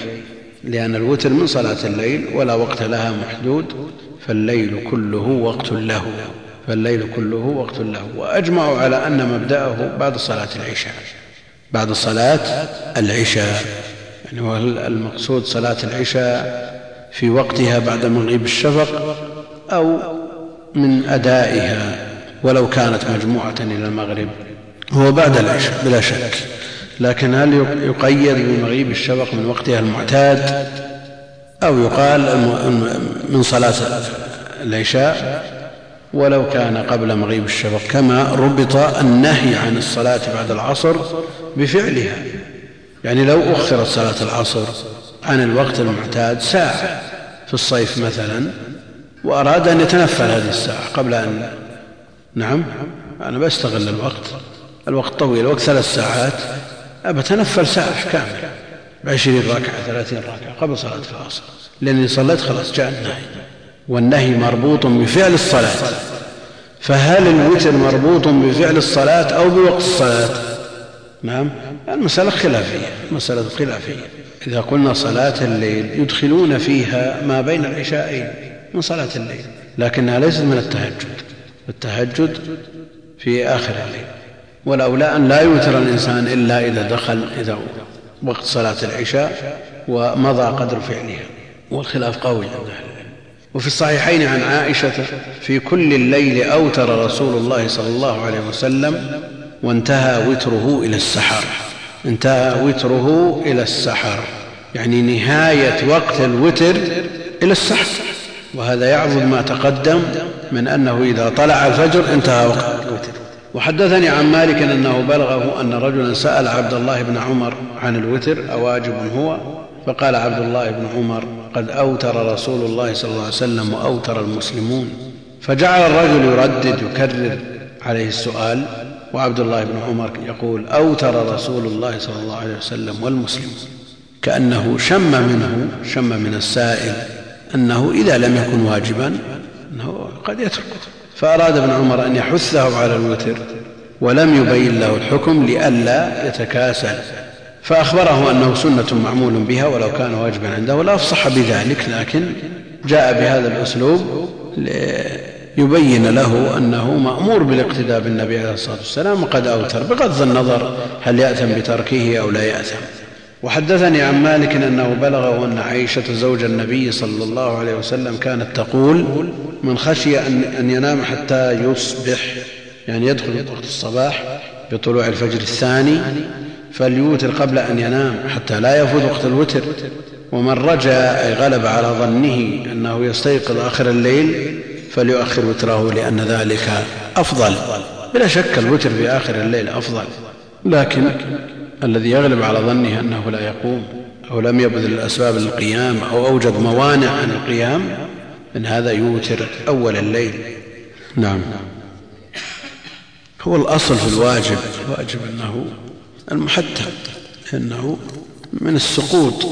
لأن الوتر من صلاة الليل ولا وقت لها محدود فالليل كله وقت له فالليل كله وقت له وأجمعوا على أن مبدأه بعد صلاة العشاء. بعد صلاة العشاء يعني المقصود صلاة العشاء في وقتها بعد مغيب الشفق أو من أدائها ولو كانت مجموعة إلى المغرب هو بعد العشاء بلا شك. لكن هل يقيد بمغيب الشفق من وقتها المعتاد؟ أو يقال من صلاة العشاء؟ ولو كان قبل مغيب الشفق كما ربط النهي عن الصلاة بعد العصر بفعلها. يعني لو أخرت صلاة العصر عن الوقت المعتاد ساعة في الصيف مثلا وأراد أن يتنفل هذه الساعة قبل أن نعم أنا بستغل الوقت. الوقت طويل الوقت ثلاث ساعات. أبتنفل ساعة كاملة. بعشرين ركعة ثلاثين ركعة قبل صلاة العصر لأني صليت خلاص جاء النهي. والنهي مربوط بفعل الصلاة. فهل الوتر مربوط بفعل الصلاة أو بوقت الصلاة؟ نعم. المسألة خلافية مسألة خلافية. إذا قلنا صلاة الليل يدخلون فيها ما بين العشاءين من صلاة الليل لكنها ليست من التهجد. التهجد في آخر الليل. والأولى أن لا يوتر الإنسان إلا إذا دخل إذا وقت صلاة العشاء ومضى قدر فعلها والخلاف قوي عند أهل وفي الصحيحين عن عائشة في كل الليل أوتر رسول الله صلى الله عليه وسلم وانتهى وتره إلى السحر. انتهى وتره إلى السحر. يعني نهاية وقت الوتر إلى السحر. وهذا يعضد ما تقدم من أنه إذا طلع الفجر انتهى وقت الوتر. وحدثني عن مالك أنه بلغه أن رجلا سأل عبد الله بن عمر عن الوتر أواجب هو فقال عبد الله بن عمر قد أوتر رسول الله صلى الله عليه وسلم وأوتر المسلمون. فجعل الرجل يردد يكرر عليه السؤال وعبد الله بن عمر يقول أوتر رسول الله صلى الله عليه وسلم والمسلمون. كأنه شم منه شم من السائل أنه إذا لم يكن واجبا أنه قد يترك. فأراد ابن عمر أن يحثه على الوتر ولم يبين له الحكم لئلا يتكاسل. فأخبره أنه سنة معمول بها ولو كان واجبا عنده لافصح بذلك لكن جاء بهذا الأسلوب ليبين له أنه مأمور بالاقتداء بالنبي عليه الصلاة والسلام وقد أوتر بغض النظر هل يأثم بتركه أو لا يأثم وحدثني عن مالك أنه بلغه أن عائشة زوج النبي صلى الله عليه وسلم كانت تقول من خشي أن ينام حتى يصبح. يعني يدخل وقت الصباح بطلوع الفجر الثاني فليوتر قبل أن ينام حتى لا يفوت وقت الوتر. ومن رجا أي غلب على ظنه أنه يستيقظ آخر الليل فليؤخر وتره لأن ذلك أفضل. بلا شك الوتر في آخر الليل أفضل. لكن الذي يغلب على ظنه أنه لا يقوم أو لم يبذل الأسباب للقيام أو أوجد موانع عن القيام من هذا يوتر أول الليل. نعم. هو الأصل في الواجب الواجب أنه المحتم إنه من السقوط.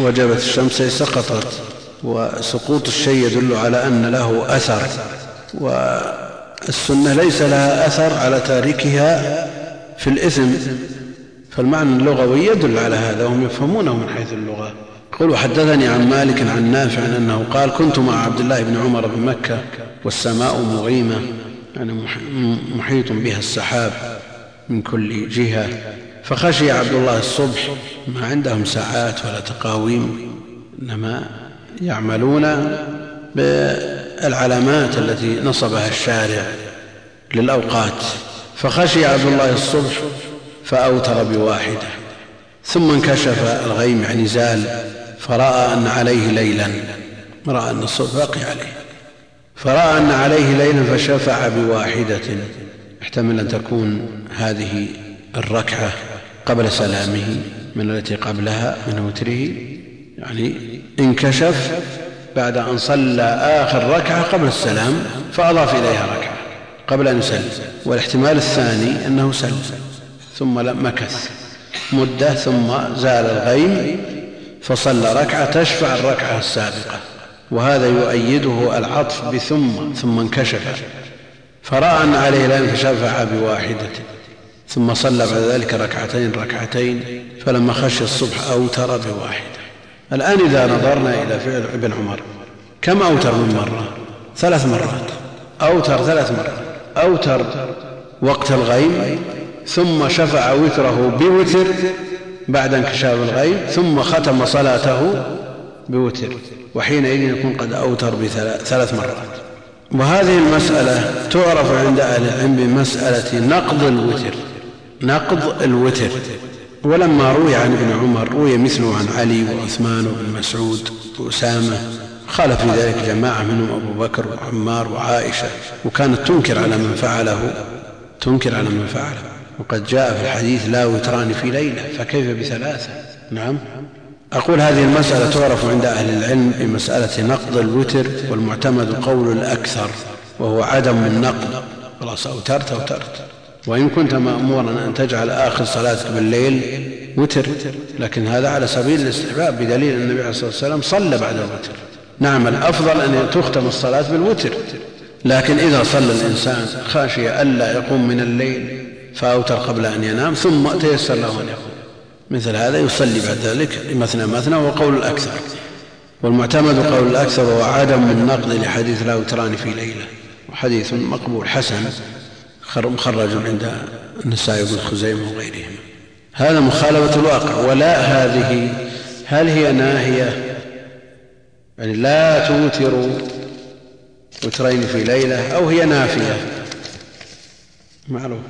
وجبت الشمس سقطت وسقوط الشيء يدل على أن له أثر. والسنة ليس لها أثر على تاركها في الإثم. فالمعنى اللغوي يدل على هذا وهم يفهمونه من حيث اللغة. يقول وحدثني عن مالك عن نافع أنه قال كنت مع عبد الله بن عمر بمكة والسماء مغيمة يعني محيط بها السحاب من كل جهة فخشي عبد الله الصبح ما عندهم ساعات ولا تقاويم إنما يعملون بالعلامات التي نصبها الشارع للأوقات. فخشي عبد الله الصبح فأوتر بواحدة ثم انكشف الغيم يعني زال فرأى أن عليه ليلا رأى أن الصبح باقي عليه. فرأى أن عليه ليلا فشفع بواحدة. احتمل أن تكون هذه الركعة قبل سلامه من التي قبلها من وتره. يعني انكشف بعد أن صلى آخر ركعة قبل السلام فأضاف إليها ركعة قبل أن يسلم والاحتمال الثاني أنه سلم. ثم لم مكث. مدة ثم زال الغيم فصلى ركعة تشفع الركعة السابقة. وهذا يؤيده العطف بثم ثم انكشف. فرأى أن عليه ليلا فشفع بواحدة ثم صلى بعد ذلك ركعتين ركعتين فلما خشي الصبح أوتر بواحدة. الآن إذا نظرنا إلى فعل ابن عمر كم أوتر من مرة؟ ثلاث مرات. أوتر ثلاث مرات. أوتر وقت الغيم ثم شفع وتره بوتر بعد انكشاف الغيم ثم ختم صلاته بوتر وحينئذ يكون قد أوتر بثلاث مرات. وهذه المسألة تعرف عند أهل العلم بمسألة نقض الوتر نقض الوتر. ولما روي عن ابن عمر روي مثله عن علي وعثمان وابن مسعود وأسامة خالف في ذلك جماعة منهم أبو بكر وعمار وعائشة. وكانت تنكر على من فعله تنكر على من فعله. وقد جاء في الحديث لا وتران في ليلة فكيف بثلاثة؟ نعم. أقول هذه المسألة تعرف عند أهل العلم بمسألة نقض الوتر والمعتمد قول الأكثر وهو عدم النقض. خلاص أوترت أوترت. وإن كنت مأمورا أن تجعل آخر صلاتك بالليل وتر لكن هذا على سبيل الاستحباب بدليل النبي عليه الصلاة والسلام صلى بعد الوتر. نعم الأفضل أن تختم الصلاة بالوتر لكن إذا صلى الإنسان خاشي ألا يقوم من الليل. فأوتر قبل أن ينام ثم تيسر له أن يقوم. مثل هذا يصلي بعد ذلك مثنى مثنى وهو قول الأكثر. والمعتمد قول الأكثر هو عدم النقد لحديث لا وتران في ليلة. وحديث مقبول حسن مخرج عند النسائي بن خزيمة وغيرهم. هذا مخالفة الواقع. ولا هذه هل هي ناهية؟ يعني لا توتروا وترين في ليلة أو هي نافية؟ معروف.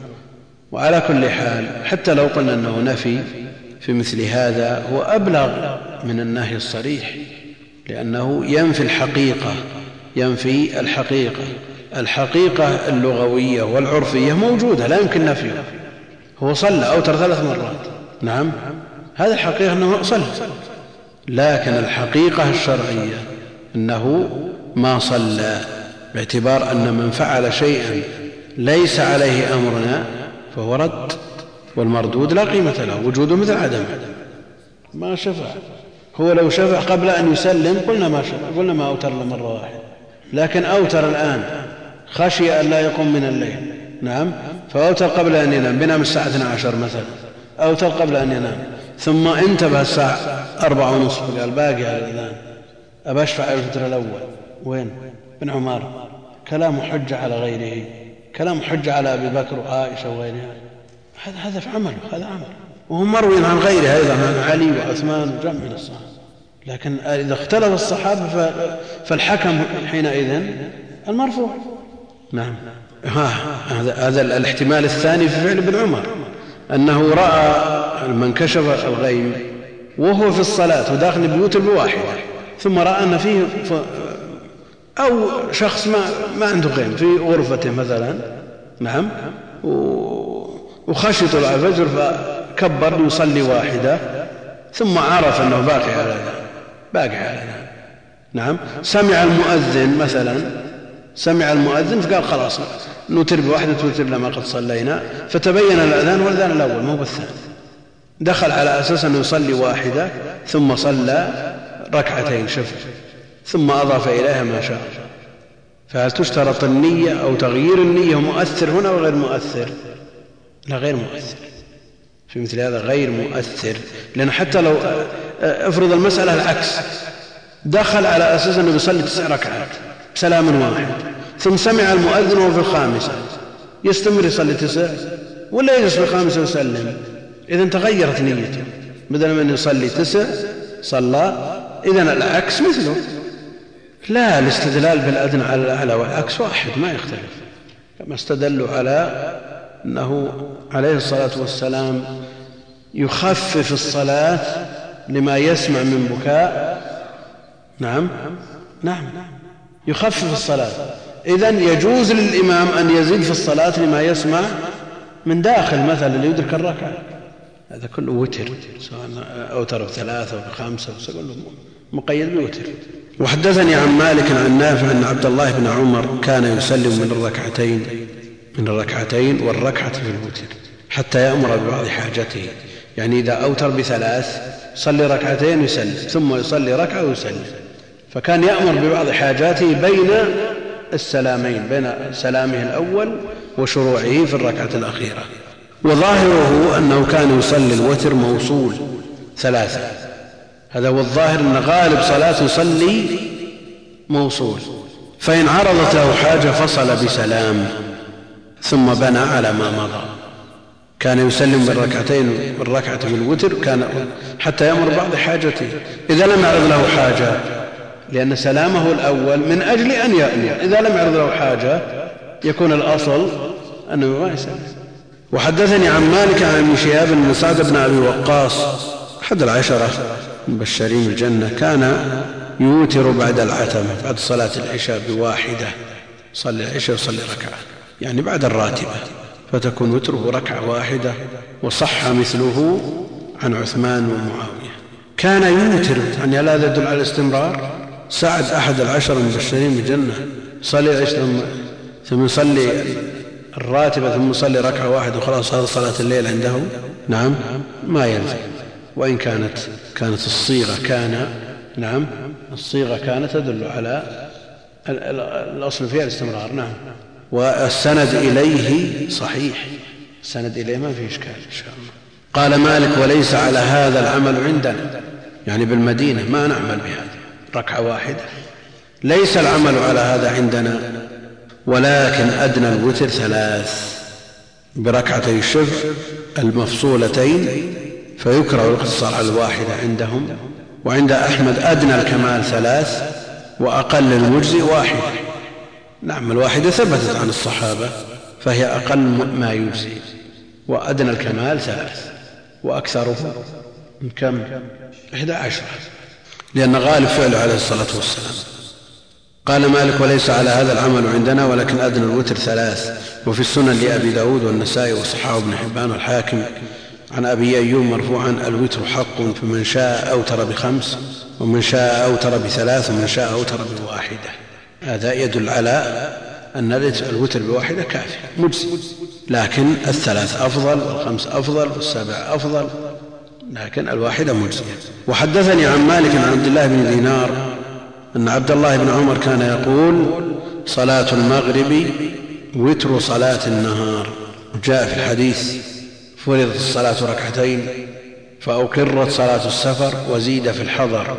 وعلى كل حال حتى لو قلنا أنه نفي في مثل هذا هو أبلغ من النهي الصريح لأنه ينفي الحقيقة ينفي الحقيقة. الحقيقة اللغوية والعرفية موجودة لا يمكن نفيها هو صلى أوتر ثلاث مرات. نعم. هذه الحقيقة أنه صلى. لكن الحقيقة الشرعية أنه ما صلى باعتبار أن من فعل شيئا ليس عليه أمرنا فهو رد والمردود لا قيمة له وجوده مثل عدمه. ما شفع. هو لو شفع قبل أن يسلم قلنا ما شفع قلنا ما أوتر له مرة واحدة. لكن أوتر الآن. خشي أن لا يقوم من الليل. نعم. فأوتر قبل أن ينام بنام الساعة 12 مثلا. أوتر قبل أن ينام. ثم انتبه الساعة أربعة ونصف. قال باقي على الأذان أبى أشفع الفطر الأول. وين؟ بن عمار كلام حجة على غيره. كلام حجة على أبي بكر وعائشة وغيرها. هذا هذا في عمله هذا عمل. وهو مروي عن غيره أيضا عن علي وعثمان وجمع من الصحابة. لكن إذا اختلف الصحابة فالحكم حينئذ المرفوع. نعم. هذا هذا الاحتمال الثاني في فعل ابن عمر أنه رأى من كشف الغيب وهو في الصلاة وداخل البيوت بواحدة ثم رأى أن فيه أو شخص ما, ما عنده غيب في غرفته مثلا نعم وخشي طلع الفجر فكبر ليصلي واحدة ثم عرف أنه باقي على باقي على نعم. سمع المؤذن مثلا سمع المؤذن فقال خلاص نوتر بواحدة توتر لما قد صلينا. فتبين الأذان والأذان الأول مو بالثاني دخل على أساس أنه يصلي واحدة ثم صلى ركعتين شفع ثم أضاف إليها ما شاء. فهل تشترط النية أو تغيير النية مؤثر هنا وغير مؤثر؟ لا غير مؤثر. في مثل هذا غير مؤثر. لأن حتى لو افرض المسألة العكس. دخل على أساس أنه يصلي تسع ركعات بسلام واحد ثم سمع المؤذن وهو في الخامسة. يستمر يصلي تسع ولا يجلس في الخامسة ويسلم. إذا تغيرت نيته. بدل من يصلي تسع صلى. إذا العكس مثله. لا الاستدلال بالأدنى على الأعلى والعكس واحد ما يختلف. كما استدلوا على أنه عليه الصلاة والسلام يخفف الصلاة لما يسمع من بكاء. نعم؟ نعم. يخفف الصلاة. إذا يجوز للإمام أن يزيد في الصلاة لما يسمع من داخل مثلا ليدرك الركعة. هذا كله وتر سواء أوتر بثلاثة أو بخمسة مقيد بوتر. وحدثني عن مالك عن نافع أن عبد الله بن عمر كان يسلم من الركعتين من الركعتين والركعة في الوتر حتى يأمر ببعض حاجته. يعني إذا أوتر بثلاث صلي ركعتين يسلم ثم يصلي ركعة ويسلم. فكان يأمر ببعض حاجاته بين السلامين بين سلامه الأول وشروعه في الركعة الأخيرة. وظاهره أنه كان يصلي الوتر موصول ثلاثة. هذا هو الظاهر أن غالب صلاة يصلي موصول. فإن عرضت له حاجة فصل بسلام ثم بنى على ما مضى. كان يسلم بالركعتين بالركعة بالوتر كان حتى يأمر بعض حاجته. إذا لم يعرض له حاجة لأن سلامه الأول من أجل أن يأمر. إذا لم يعرض له حاجة يكون الأصل أنه ما يسلم. وحدثني عن مالك عن ابن شهاب بن سعد بن أبي وقاص أحد العشرة. المبشرين الجنة كان يوتر بعد العتمة بعد صلاة العشاء بواحدة. صلي العشاء وصلي ركعة. يعني بعد الراتبة. فتكون وتره ركعة واحدة وصح مثله عن عثمان ومعاوية. كان يوتر يعني لا يدل على الاستمرار؟ سعد أحد العشر المبشرين بالجنة. صلي العشاء ثم يصلي الراتبة ثم يصلي ركعة واحدة وخلاص هذا صلاة الليل عنده. نعم ما يلزم. وإن كانت كانت الصيغة كان نعم الصيغة كانت تدل على الأصل فيها الاستمرار نعم. والسند إليه صحيح. السند إليه ما فيه إشكال إن شاء الله. قال مالك وليس على هذا العمل عندنا. يعني بالمدينة ما نعمل بهذا. ركعة واحدة. ليس العمل على هذا عندنا ولكن أدنى الوتر ثلاث. بركعتي الشفع المفصولتين فيكره الاقتصار على الواحدة عندهم وعند أحمد أدنى الكمال ثلاث وأقل المجزي واحدة نعم الواحدة ثبتت عن الصحابة فهي أقل ما يجزي وأدنى الكمال ثلاث وأكثره من كم؟ إحدى عشرة لأن غالب فعله عليه الصلاة والسلام. قال مالك وليس على هذا العمل عندنا ولكن أدنى الوتر ثلاث وفي السنن لأبي داود والنسائي وصححه بن حبان والحاكم عن أبي أيوب مرفوعا الوتر حق فمن شاء أوتر بخمس ومن شاء أوتر بثلاث ومن شاء أوتر بواحدة. هذا يدل على أن الوتر بواحدة كافي مجزي. لكن الثلاث أفضل والخمس أفضل والسبع أفضل لكن الواحدة مجزية. وحدثني عن مالك عن عبد الله بن دينار أن عبد الله بن عمر كان يقول صلاة المغرب وتر صلاة النهار. جاء في الحديث فرضت الصلاة ركعتين فأقرت صلاة السفر وزيد في الحضر.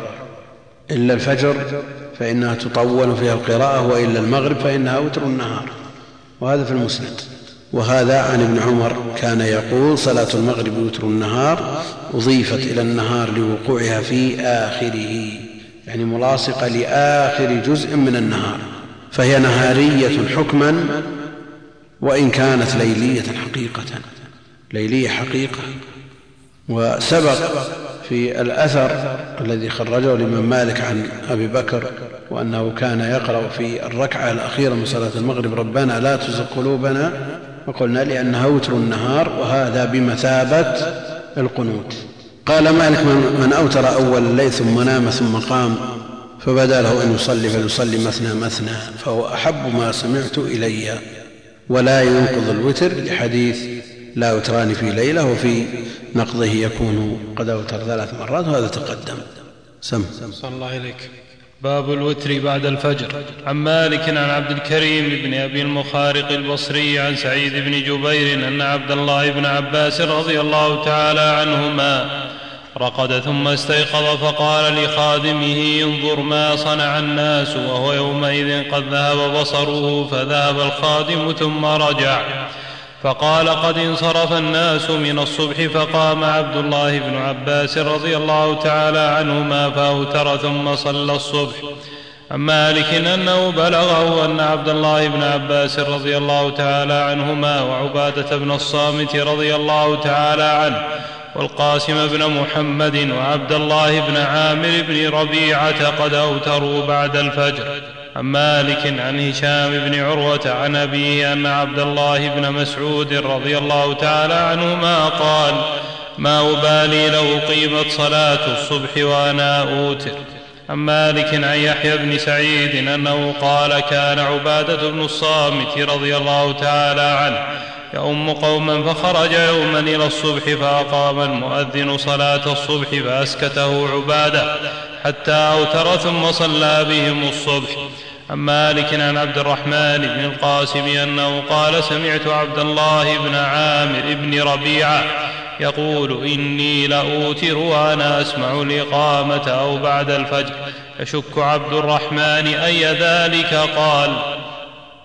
إلا الفجر فإنها تطول فيها القراءة وإلا المغرب فإنها وتر النهار. وهذا في المسند. وهذا عن ابن عمر كان يقول صلاة المغرب وتر النهار أضيفت إلى النهار لوقوعها في آخره يعني ملاصقة لآخر جزء من النهار. فهي نهارية حكما وإن كانت ليلية حقيقة. ليلية حقيقة وسبق في الأثر الذي خرجه الإمام مالك عن أبي بكر وأنه كان يقرأ في الركعة الأخيرة من صلاة المغرب ربنا لا تزغ قلوبنا وقلنا لأنها وتر النهار وهذا بمثابة القنوت. قال مالك من أوتر أول الليل ثم نام ثم قام فبدأ له أن يصلي فليصلي مثنى مثنى فهو أحب ما سمعت إلي ولا ينقض الوتر لحديث لا وتران في ليلة وفي نقضه يكون قد أوتر ثلاث مرات وهذا تقدم. سم. صلى الله إليك باب الوتر بعد الفجر. عن مالك عن عبد الكريم بن أبي المخارق البصري عن سعيد بن جبير أن عبد الله بن عباس رضي الله تعالى عنهما رقد ثم استيقظ فقال لخادمه انظر ما صنع الناس وهو يومئذ قد ذهب بصره فذهب الخادم ثم رجع. فقال قد انصرف الناس من الصبح فقام عبد الله بن عباس رضي الله تعالى عنهما فأوتر ثم صلى الصبح. عن مالك أنه بلغه أن عبد الله بن عباس رضي الله تعالى عنهما وعبادة بن الصامت رضي الله تعالى عنه والقاسم بن محمد وعبد الله بن عامر بن ربيعة قد أوتروا بعد الفجر. عن مالك عن هشام بن عروة عن أبيه أن عبد الله بن مسعود رضي الله تعالى عنهما قال ما أبالي لو قيمت صلاة الصبح وأنا أوتر عن مالك عن يحيى بن سعيد أنه قال كان عبادة بن الصامت رضي الله تعالى عنه يؤم قوما فخرج يوما إلى الصبح فأقام المؤذن صلاة الصبح فأسكته عبادة حتى أوتر ثم صلى بهم الصبح. عن مالك عن عبد الرحمن بن القاسم أنه قال سمعت عبد الله بن عامر بن ربيعة يقول إني لأوتر وأنا أسمع الإقامة أو بعد الفجر. يشك عبد الرحمن أي ذلك؟ قال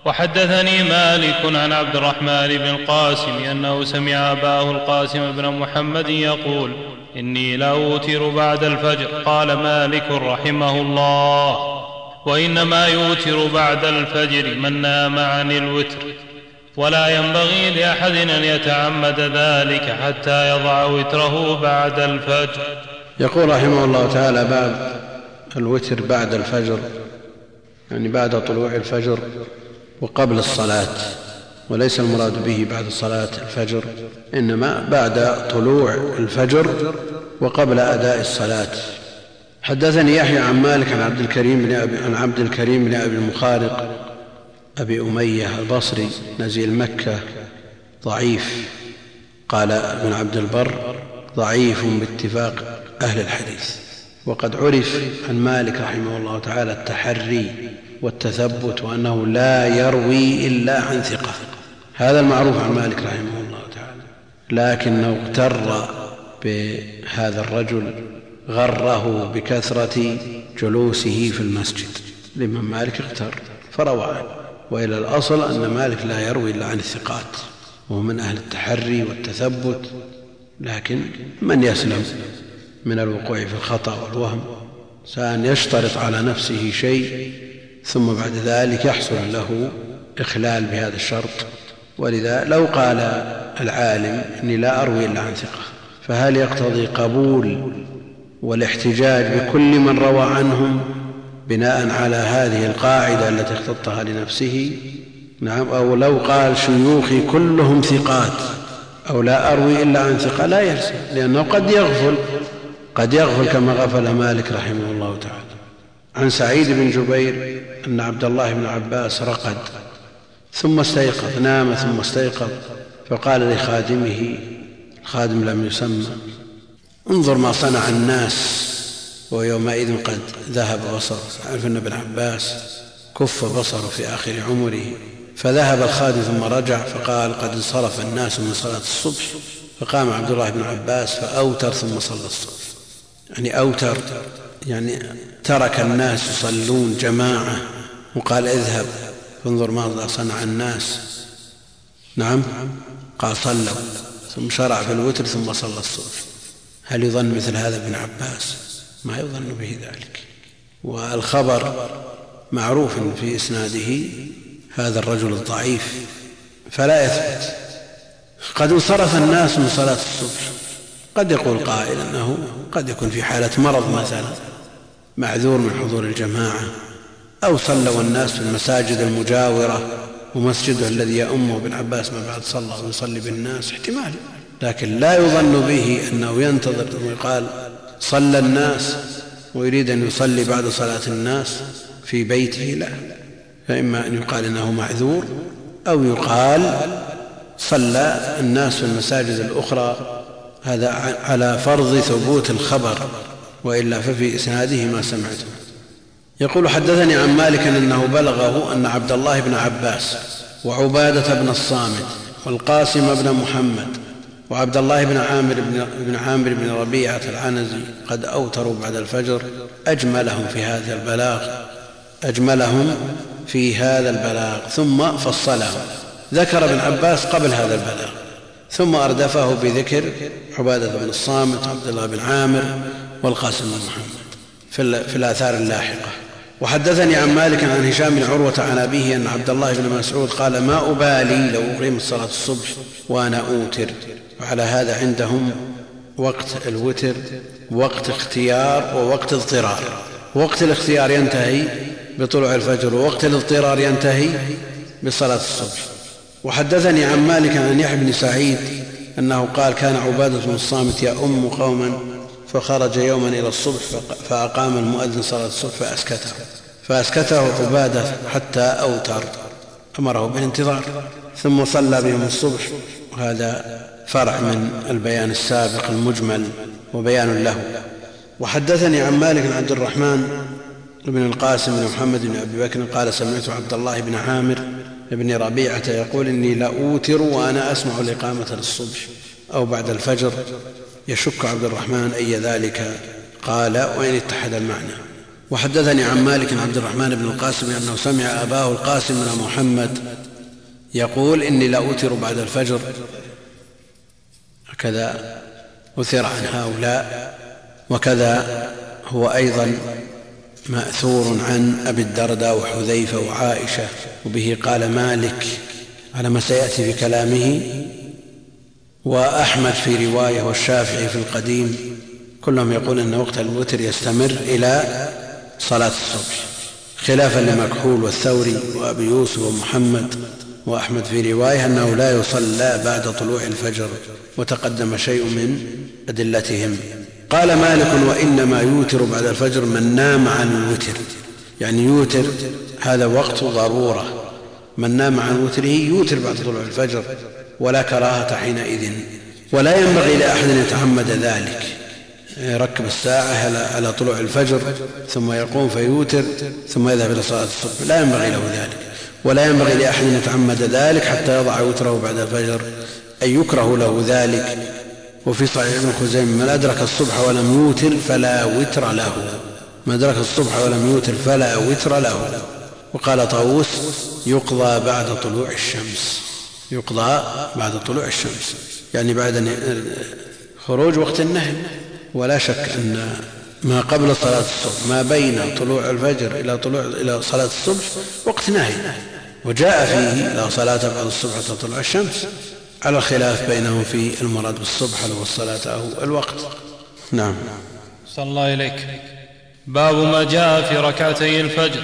وحدثني مالك عن عبد الرحمن بن القاسم أنه سمع أباه القاسم بن محمد يقول إني لأوتر بعد الفجر. قال مالك رحمه الله. وإنما يوتر بعد الفجر من نام عن الوتر. ولا ينبغي لأحد أن يتعمد ذلك حتى يضع وتره بعد الفجر. يقول رحمه الله تعالى باب الوتر بعد الفجر يعني بعد طلوع الفجر وقبل الصلاة. وليس المراد به بعد صلاة الفجر إنما بعد طلوع الفجر وقبل أداء الصلاة. حدثني يحيى عن مالك عن عبد الكريم بن أبي عن عبد الكريم بن أبي المخارق أبي أمية البصري نزيل مكة ضعيف. قال ابن عبد البر ضعيف باتفاق أهل الحديث. وقد عرف عن مالك رحمه الله تعالى التحري والتثبت وأنه لا يروي إلا عن ثقة. هذا المعروف عن مالك رحمه الله تعالى. لكنه اغتر بهذا الرجل غره بكثرة جلوسه في المسجد. الإمام مالك اغتر فروى عنه وإلى الأصل أن مالك لا يروي إلا عن الثقات وهو من أهل التحري والتثبت لكن من يسلم من الوقوع في الخطأ والوهم؟ سأن يشترط على نفسه شيء ثم بعد ذلك يحصل له إخلال بهذا الشرط. ولذا لو قال العالم إني لا أروي إلا عن ثقة فهل يقتضي قبول والاحتجاج بكل من روى عنهم بناء على هذه القاعدة التي اختطها لنفسه؟ نعم أو لو قال شيوخي كلهم ثقات أو لا أروي إلا عن ثقة لا يلزم لأنه قد يغفل قد يغفل كما غفل مالك رحمه الله تعالى. عن سعيد بن جبير أن عبد الله بن عباس رقد ثم استيقظ نام ثم استيقظ فقال لخادمه الخادم لم يسمى انظر ما صنع الناس ويومئذ قد ذهب بصره. عرف ان ابن عباس كف بصره في آخر عمره. فذهب الخادم ثم رجع فقال قد انصرف الناس من صلاة الصبح. فقام عبد الله بن عباس فأوتر ثم صلى الصبح. يعني أوتر يعني ترك الناس يصلون جماعة وقال اذهب. فانظر ماذا صنع الناس. نعم قال صلوا ثم شرع في الوتر ثم صلى الصبح. هل يظن مثل هذا ابن عباس؟ ما يظن به ذلك. والخبر معروف في إسناده هذا الرجل الضعيف. فلا يثبت. قد انصرف الناس من صلاة الصبح. قد يقول قائل أنه قد يكون في حالة مرض مثلا. معذور من حضور الجماعة. أو صلوا الناس في المساجد المجاورة ومسجده الذي يأمه ابن عباس ما بعد صلى ويصلي بالناس احتمال. لكن لا يظن به أنه ينتظر ثم يقال صلى الناس ويريد أن يصلي بعد صلاة الناس في بيته لا. فإما أن يقال إنه معذور أو يقال صلى الناس في المساجد الأخرى. هذا على فرض ثبوت الخبر وإلا ففي إسناده ما سمعته. يقول حدثني عن مالك أنه بلغه أن عبد الله بن عباس وعبادة بن الصامت والقاسم بن محمد وعبد الله بن عامر بن عامر بن ربيعة العنزي قد أوتروا بعد الفجر أجملهم في هذا البلاغ أجملهم في هذا البلاغ ثم فصلهم. ذكر ابن عباس قبل هذا البلاغ ثم أردفه بذكر عبادة بن الصامت وعبد الله بن عامر والقاسم بن محمد في الآثار اللاحقة. وحدثني عن مالك عن هشام بن عروة عن أبيه أن عبد الله بن مسعود قال ما أبالي لو أقيمت صلاة الصبح وأنا أوتر وعلى هذا عندهم وقت الوتر وقت اختيار ووقت اضطرار. وقت الاختيار ينتهي بطلوع الفجر ووقت الاضطرار ينتهي بصلاة الصبح. وحدثني عن مالك عن يحيى بن سعيد أنه قال كان عبادة بن الصامت يؤم قوما فخرج يوما إلى الصبح فأقام المؤذن صلاة الصبح فأسكته. فأسكته عبادة حتى أوتر. أمره بالانتظار. ثم صلى بهم الصبح. وهذا فرع من البيان السابق المجمل وبيان له. وحدثني عن مالك بن عبد الرحمن بن القاسم بن محمد بن أبي بكر قال سمعت عبد الله بن عامر بن ربيعة يقول إني لأوتر وأنا أسمع الاقامه للصبح أو بعد الفجر. يشك عبد الرحمن أي ذلك؟ قال وإن اتحد المعنى. وحدثني عن مالك عبد الرحمن بن القاسم أنه سمع أباه القاسم بن محمد يقول إني لاوتر بعد الفجر. هكذا أثر عن هؤلاء وكذا هو أيضا مأثور عن أبي الدرداء وحذيفة وعائشة وبه قال مالك على ما سيأتي في كلامه وأحمد في رواية والشافعي في القديم كلهم يقول أن وقت الوتر يستمر إلى صلاة الصبح خلافا لمكحول والثوري وأبي يوسف ومحمد وأحمد في رواية أنه لا يصلى بعد طلوع الفجر وتقدم شيء من أدلتهم. قال مالك وإنما يوتر بعد الفجر من نام عن الوتر. يعني يوتر هذا وقت ضرورة. من نام عن وتره يوتر بعد طلوع الفجر. ولا كراهة حينئذ ولا ينبغي لأحد أن يتعمد ذلك. يركب الساعة على طلوع الفجر ثم يقوم فيوتر ثم يذهب إلى صلاة الصبح. لا ينبغي له ذلك. ولا ينبغي لأحد أن يتعمد ذلك حتى يضع وتره بعد الفجر أي يكره له ذلك. وفي صحيح ابن خزيمة من أدرك الصبح ولم يوتر فلا وتر له. من أدرك الصبح ولم يوتر فلا وتر له. وقال طاووس يقضى بعد طلوع الشمس. يقضى بعد طلوع الشمس. يعني بعد خروج وقت النهي. ولا شك أن ما قبل صلاة الصبح ما بين طلوع الفجر إلى طلوع إلى صلاة الصبح وقت نهي. وجاء فيه لا صلاة بعد الصبح حتى طلوع الشمس. على الخلاف بينهم في المراد بالصبح هل هو الصلاة أو الوقت. نعم. صلى الله إليك. باب ما جاء في ركعتي الفجر.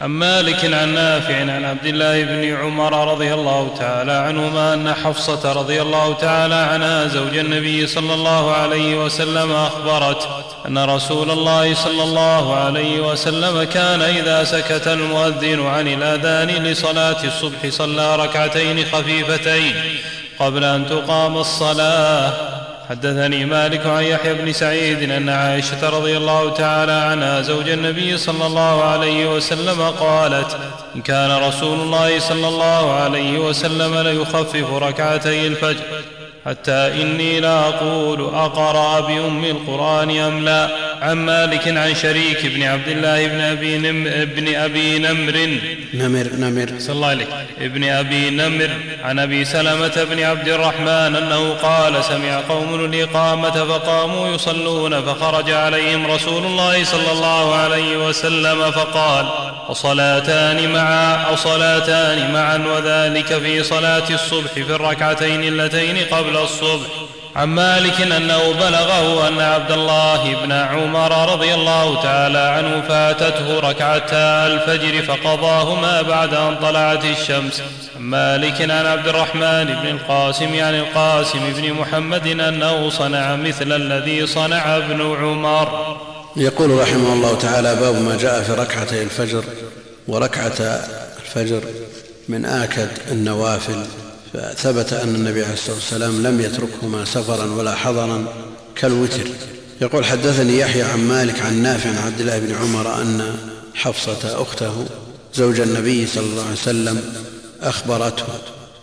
عن مالك عن نافع عن عبد الله بن عمر رضي الله تعالى عنهما أن حفصة رضي الله تعالى عنها زوج النبي صلى الله عليه وسلم أخبرت أن رسول الله صلى الله عليه وسلم كان إذا سكت المؤذن عن الأذان لصلاة الصبح صلى ركعتين خفيفتين قبل أن تقام الصلاة. حدثني مالك عن يحيى بن سعيد أن عائشة رضي الله تعالى عنها زوج النبي صلى الله عليه وسلم قالت إن كان رسول الله صلى الله عليه وسلم ليخفف ركعتي الفجر حتى إني لأقول أقرأ بأم القرآن أم لا. عن مالك عن شريك بن عبد الله بن أبي, نم ابن أبي نمر. نمر نمر. صلى الله عليه ابن أبي نمر عن أبي سلمة بن عبد الرحمن أنه قال سمع قوم الإقامة فقاموا يصلون فخرج عليهم رسول الله صلى الله عليه وسلم فقال وصلاتان معا وصلاتان معا وذلك في صلاة الصبح في الركعتين اللتين قبل الصبح. عن مالك أنه بلغه أن عبد الله بن عمر رضي الله تعالى عنه فاتته ركعتا الفجر فقضاهما بعد أن طلعت الشمس. عن مالك عن عبد الرحمن بن القاسم عن القاسم بن محمد أنه صنع مثل الذي صنع ابن عمر. يقول رحمه الله تعالى باب ما جاء في ركعتي الفجر وركعة الفجر من آكد النوافل فثبت أن النبي عليه الصلاة والسلام لم يتركهما سفرا ولا حضرا كالوتر. يقول حدثني يحيى عن مالك عن نافع عن عبد الله بن عمر أن حفصة أخته زوج النبي صلى الله عليه وسلم أخبرته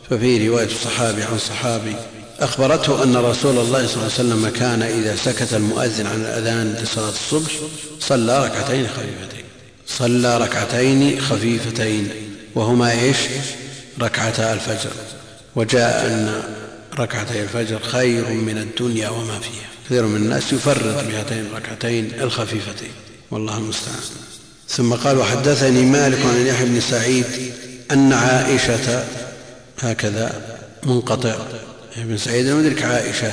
ففي رواية صحابي عن صحابي أخبرته أن رسول الله صلى الله عليه وسلم كان إذا سكت المؤذن عن الأذان لصلاة الصبح صلى ركعتين خفيفتين. صلى ركعتين خفيفتين وهما إيش؟ ركعتا الفجر. وجاء أن ركعتي الفجر خير من الدنيا وما فيها. كثير من الناس يفرط بهاتين الركعتين الخفيفتين. والله المستعان. ثم قال وحدثني مالك عن يحيى بن سعيد أن عائشة هكذا منقطع ابن سعيد لم يدرك عائشة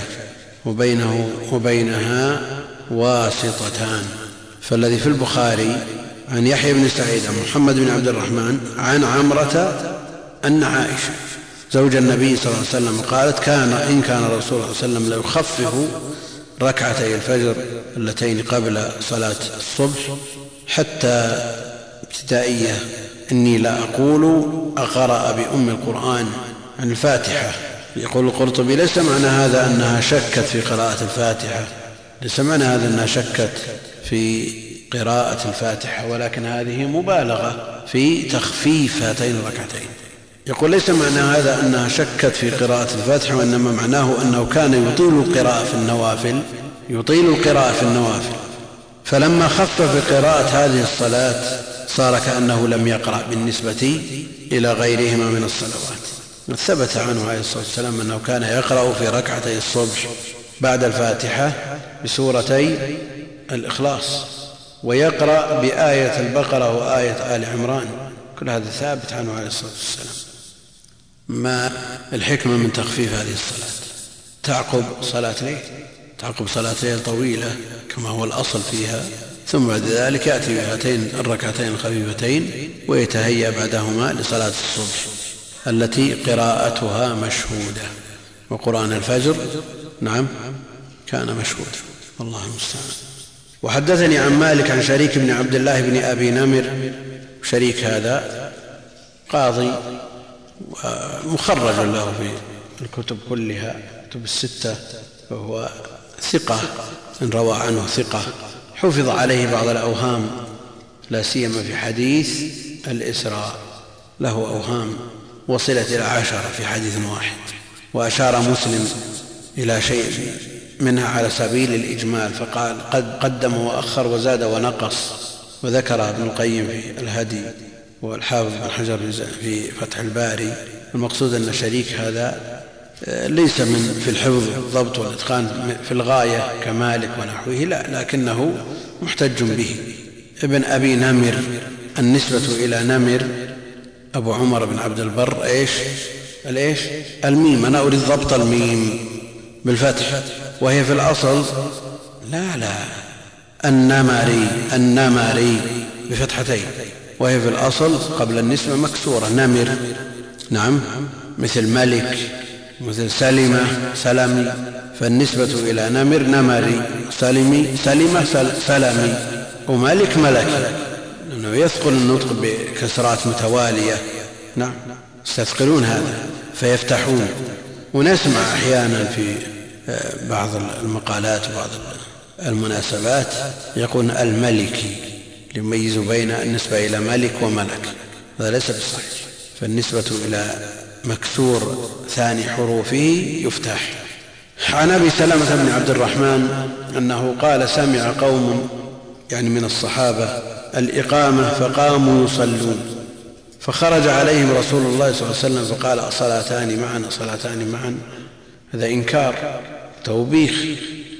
وبينه وبينها واسطتان. فالذي في البخاري عن يحيى بن سعيد عن محمد بن عبد الرحمن عن عمرة أن عائشة زوج النبي صلى الله عليه وسلم قالت كان إن كان الرسول صلى الله عليه وسلم ليخفف ركعتي الفجر اللتين قبل صلاة الصبح حتى ابتدائية. إني لأقول أقرأ بأم القرآن عن الفاتحة. يقول القرطبي ليس معنى هذا أنها شكت في قراءة الفاتحة؟ ليس معنى هذا أنها شكت في قراءة الفاتحة؟ ولكن هذه مبالغة في تخفيف هاتين الركعتين. يقول ليس معنى هذا أنها شكت في قراءة الفاتحة وإنما معناه أنه كان يطيل القراءة في النوافل يطيل القراءة في النوافل. فلما خفف قراءة هذه الصلاة صار كأنه لم يقرأ بالنسبة إلى غيرهما من الصلوات. ثبت عنه عليه الصلاة والسلام أنه كان يقرأ في ركعتي الصبح بعد الفاتحة بسورتي الإخلاص ويقرأ بآية البقرة وآية آل عمران. كل هذا ثابت عنه عليه الصلاة والسلام. ما الحكمة من تخفيف هذه الصلاة؟ تعقب صلاة ليل تعقب صلاة ليل طويلة كما هو الأصل فيها ثم بعد ذلك يأتي بهاتين الركعتين الخفيفتين ويتهيأ بعدهما لصلاة الصبح. التي قراءتها مشهودة. وقرآن الفجر نعم كان مشهودا والله المستعان. وحدثني عن مالك عن شريك بن عبد الله بن أبي نمر شريك هذا قاضي مخرج له في الكتب كلها الكتب الستة وهو ثقة إن روى عنه ثقة. حفظ عليه بعض الأوهام لا سيما في حديث الإسراء له أوهام. وصلت إلى عشرة في حديث واحد وأشار مسلم إلى شيء منها على سبيل الإجمال فقال قد قدم وأخر وزاد ونقص. وذكر ابن القيم في الهدي والحافظ بن حجر في فتح الباري المقصود أن شريك هذا آه، ليس من في الحفظ والضبط والإتقان في الغاية كمالك ونحوه لا لكنه محتج به. ابن أبي نمر النسبة إلى نمر أبو عمر بن عبد البر إيش؟ الإيش الميم أنا أريد ضبط الميم بالفتح وهي في الأصل لا لا النمري النمري بفتحتين وهي في الأصل قبل النسبة مكسورة نمر نعم مثل ملك مثل سلمة سلمي فالنسبة إلى نمر نمري سلمي سلمة سلمي وملك ملكي لأنه يثقل النطق بكسرات متوالية. نعم. يستثقلون هذا فيفتحون. ونسمع أحيانا في آه، بعض المقالات وبعض المناسبات يقول الملكي ليميز بين النسبة إلى ملك وملك. هذا ليس بصحيح فالنسبة إلى مكسور ثاني حروفه يفتح عن أبي سلمة بن عبد الرحمن أنه قال سمع قوم يعني من الصحابة الإقامة فقاموا يصلون. فخرج عليهم رسول الله صلى الله عليه وسلم فقال أصلاتان معا أصلاتان معا. هذا إنكار توبيخ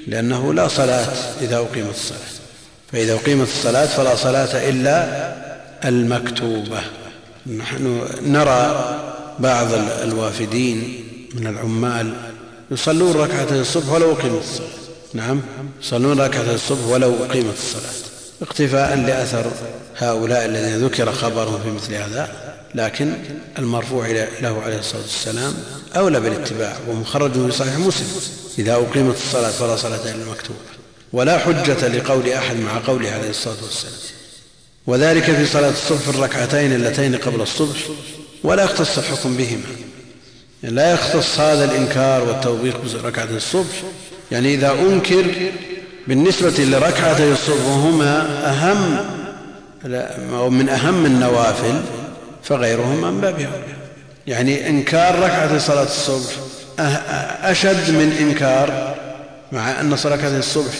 لأنه لا صلاة إذا أقيمت الصلاة. فإذا أقيمت الصلاة فلا صلاة إلا المكتوبة. نحن نرى بعض الوافدين من العمال يصلون ركعتي الصبح ولو أقيمت الصلاة. نعم يصلون ركعتي الصبح ولو أقيمت الصلاة. اقتفاء لأثر هؤلاء الذين ذكر خبرهم في مثل هذا لكن المرفوع له عليه الصلاة والسلام أولى بالاتباع ومخرج في صحيح مسلم. إذا أقيمت الصلاة فلا صلاة إلا المكتوبه ولا حجة لقول أحد مع قوله عليه الصلاة والسلام. وذلك في صلاة الصبح في الركعتين اللتين قبل الصبح ولا يختص الحكم بهما. يعني لا يختص هذا الإنكار والتوبيخ بركعة الصبح. يعني إذا أنكر بالنسبة لركعتي الصبح وهما أهم أو من أهم النوافل فغيرهما من باب يعني إنكار ركعة صلاة الصبح أشد من إنكار مع أن صلاة الصبح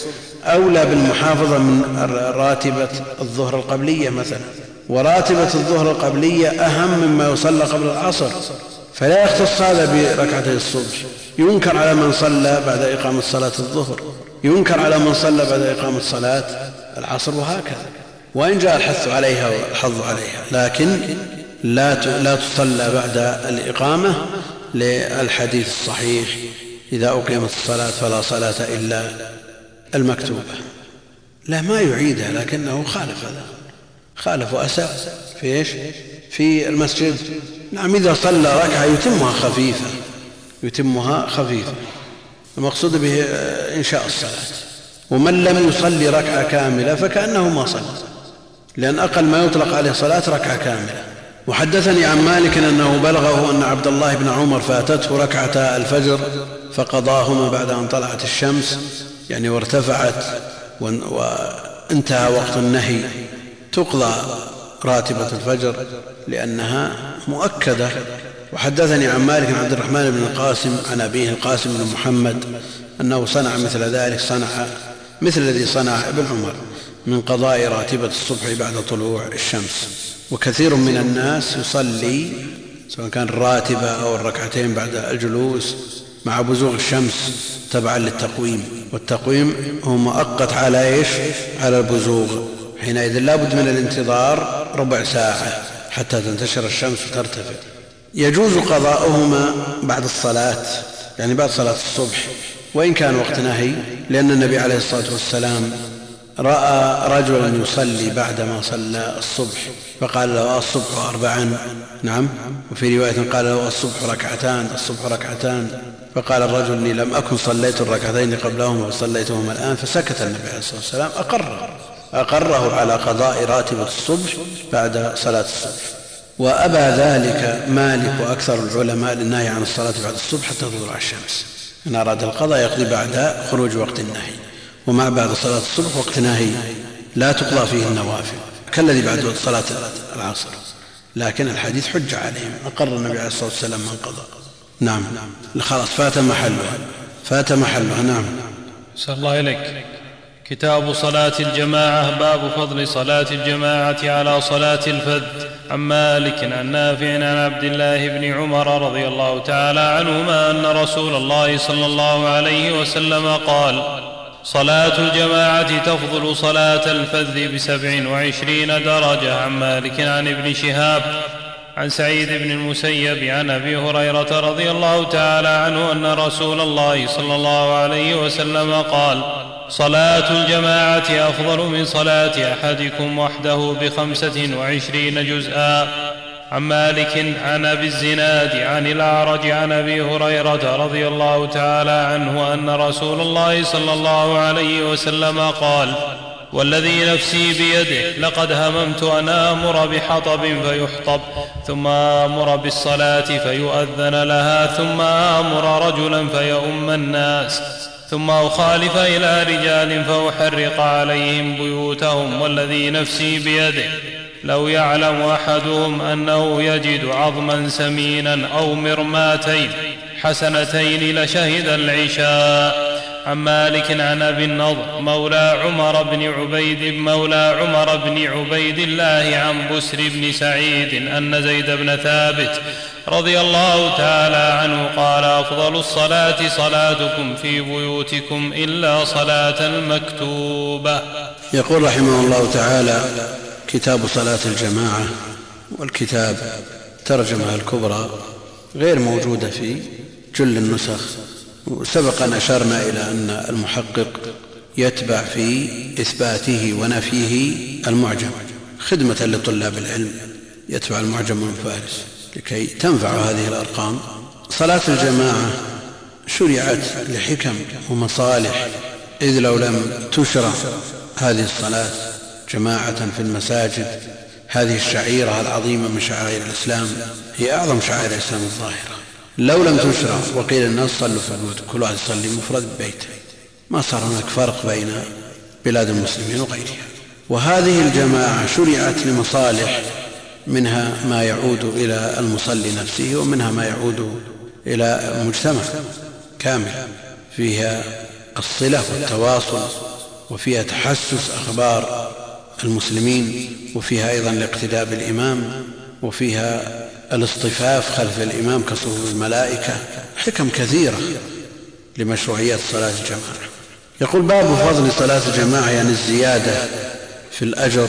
أولى بالمحافظة من راتبة الظهر القبلية مثلا. وراتبة الظهر القبلية أهم مما يصلى قبل العصر. فلا يختص هذا بركعتي الصبح. ينكر على من صلى بعد إقامة صلاة الظهر. ينكر على من صلى بعد إقامة صلاة العصر وهكذا. وإن جاء الحث عليها والحظ عليها. لكن لا لا تصلى بعد الإقامة للحديث الصحيح. إذا أقيمت الصلاة فلا صلاة إلا المكتوبة. لا ما يعيدها لكنه خالف هذا. خالف وأساء في إيش؟ في المسجد. نعم إذا صلى ركعة يتمها خفيفة. يتمها خفيفة. المقصود به إنشاء الصلاة. ومن لم يصلي ركعة كاملة فكأنه ما صلى. لأن أقل ما يطلق عليه صلاة ركعة كاملة. وحدثني عن مالك أنه بلغه أن عبد الله بن عمر فاتته ركعتا الفجر فقضاهما بعد أن طلعت الشمس يعني وارتفعت وانتهى وقت النهي. تقضى راتبة الفجر لأنها مؤكدة وحدثني عن مالك بن عبد الرحمن بن القاسم عن أبيه القاسم بن محمد أنه صنع مثل ذلك صنع مثل الذي صنع ابن عمر من قضاء راتبة الصبح بعد طلوع الشمس. وكثير من الناس يصلي سواء كان الراتبة أو الركعتين بعد الجلوس مع بزوغ الشمس تبعا للتقويم. والتقويم هو مؤقت على إيش؟ على البزوغ. حينئذ لا بد من الانتظار ربع ساعة حتى تنتشر الشمس وترتفع. يجوز قضاؤهما بعد الصلاة يعني بعد صلاة الصبح وإن كان وقت نهي لأن النبي عليه الصلاة والسلام رأى رجلا يصلي بعدما صلى الصبح فقال له الصبح أربعا نعم وفي رواية قال له الصبح ركعتان الصبح ركعتان فقال الرجل إني لم أكن صليت الركعتين قبلهما وصليتهما الآن فسكت النبي عليه الصلاة والسلام أقر أقره على قضاء راتبة الصبح بعد صلاة الصبح. وأبى ذلك مالك وأكثر العلماء للنهي عن الصلاة بعد الصبح حتى تطلع الشمس. إن أراد القضاء يقضي بعد خروج وقت النهي. وما بعد صلاة الصبح وقت نهي لا تقضى فيه النوافل كالذي بعد صلاة العصر. لكن الحديث حج عليهم أقر النبي عليه الصلاة والسلام من قضى. نعم. خلاص فات محلها فات محلها نعم. صلى الله إليك كتاب صلاة الجماعة باب فضل صلاة الجماعة على صلاة الفذ. عن مالك عن نافع عن عبد الله بن عمر رضي الله تعالى عنهما أن رسول الله صلى الله عليه وسلم قال صلاة الجماعة تفضل صلاة الفذ بسبع وعشرين درجة. عن مالك عن ابن شهاب عن سعيد بن المسيب عن أبي هريرة رضي الله تعالى عنه أن رسول الله صلى الله عليه وسلم قال صلاة الجماعة أفضل من صلاة أحدكم وحده بخمسة وعشرين جزءا. عن مالك عن أبي الزناد عن الأعرج عن أبي هريرة رضي الله تعالى عنه أن رسول الله صلى الله عليه وسلم قال والذي نفسي بيده لقد هممت أن آمر بحطب فيحطب ثم آمر بالصلاة فيؤذن لها ثم آمر رجلا فيؤم الناس. ثم أخالف إلى رجال فأحرق عليهم بيوتهم والذي نفسي بيده. لو يعلم أحدهم أنه يجد عظما سمينا أو مرماتين حسنتين لشهد العشاء. عن مالك عن أبي النضر مولى عمر بن عبيد مولى عمر بن عبيد الله عن بسر بن سعيد أن زيد بن ثابت رضي الله تعالى عنه قال أفضل الصلاة صلاتكم في بيوتكم إلا صلاة المكتوبة. يقول رحمه الله تعالى كتاب صلاة الجماعة والكتاب ترجمة الكبرى غير موجودة في جل النسخ. سبق أن أشرنا إلى أن المحقق يتبع في إثباته ونفيه المعجم خدمة لطلاب العلم يتبع المعجم من فارس لكي تنفع هذه الأرقام. صلاة الجماعة شرعت لحكم ومصالح إذ لو لم تشرع هذه الصلاة جماعة في المساجد هذه الشعيرة العظيمة من شعائر الإسلام هي أعظم شعائر الإسلام الظاهرة. لو لم تشرع وقيل الناس صلوا في البيوت كل واحد يصلي مفرد ببيته ما صار هناك فرق بين بلاد المسلمين وغيرها. وهذه الجماعة شرعت لمصالح منها ما يعود إلى المصلي نفسه ومنها ما يعود إلى المجتمع كامل. فيها الصلة والتواصل وفيها تحسس أخبار المسلمين وفيها أيضا الاقتداء بالإمام وفيها الاصطفاف خلف الإمام كصفوف الملائكة حكم كثيرة لمشروعية صلاة الجماعة. يقول باب فضل صلاة الجماعة يعني الزيادة في الأجر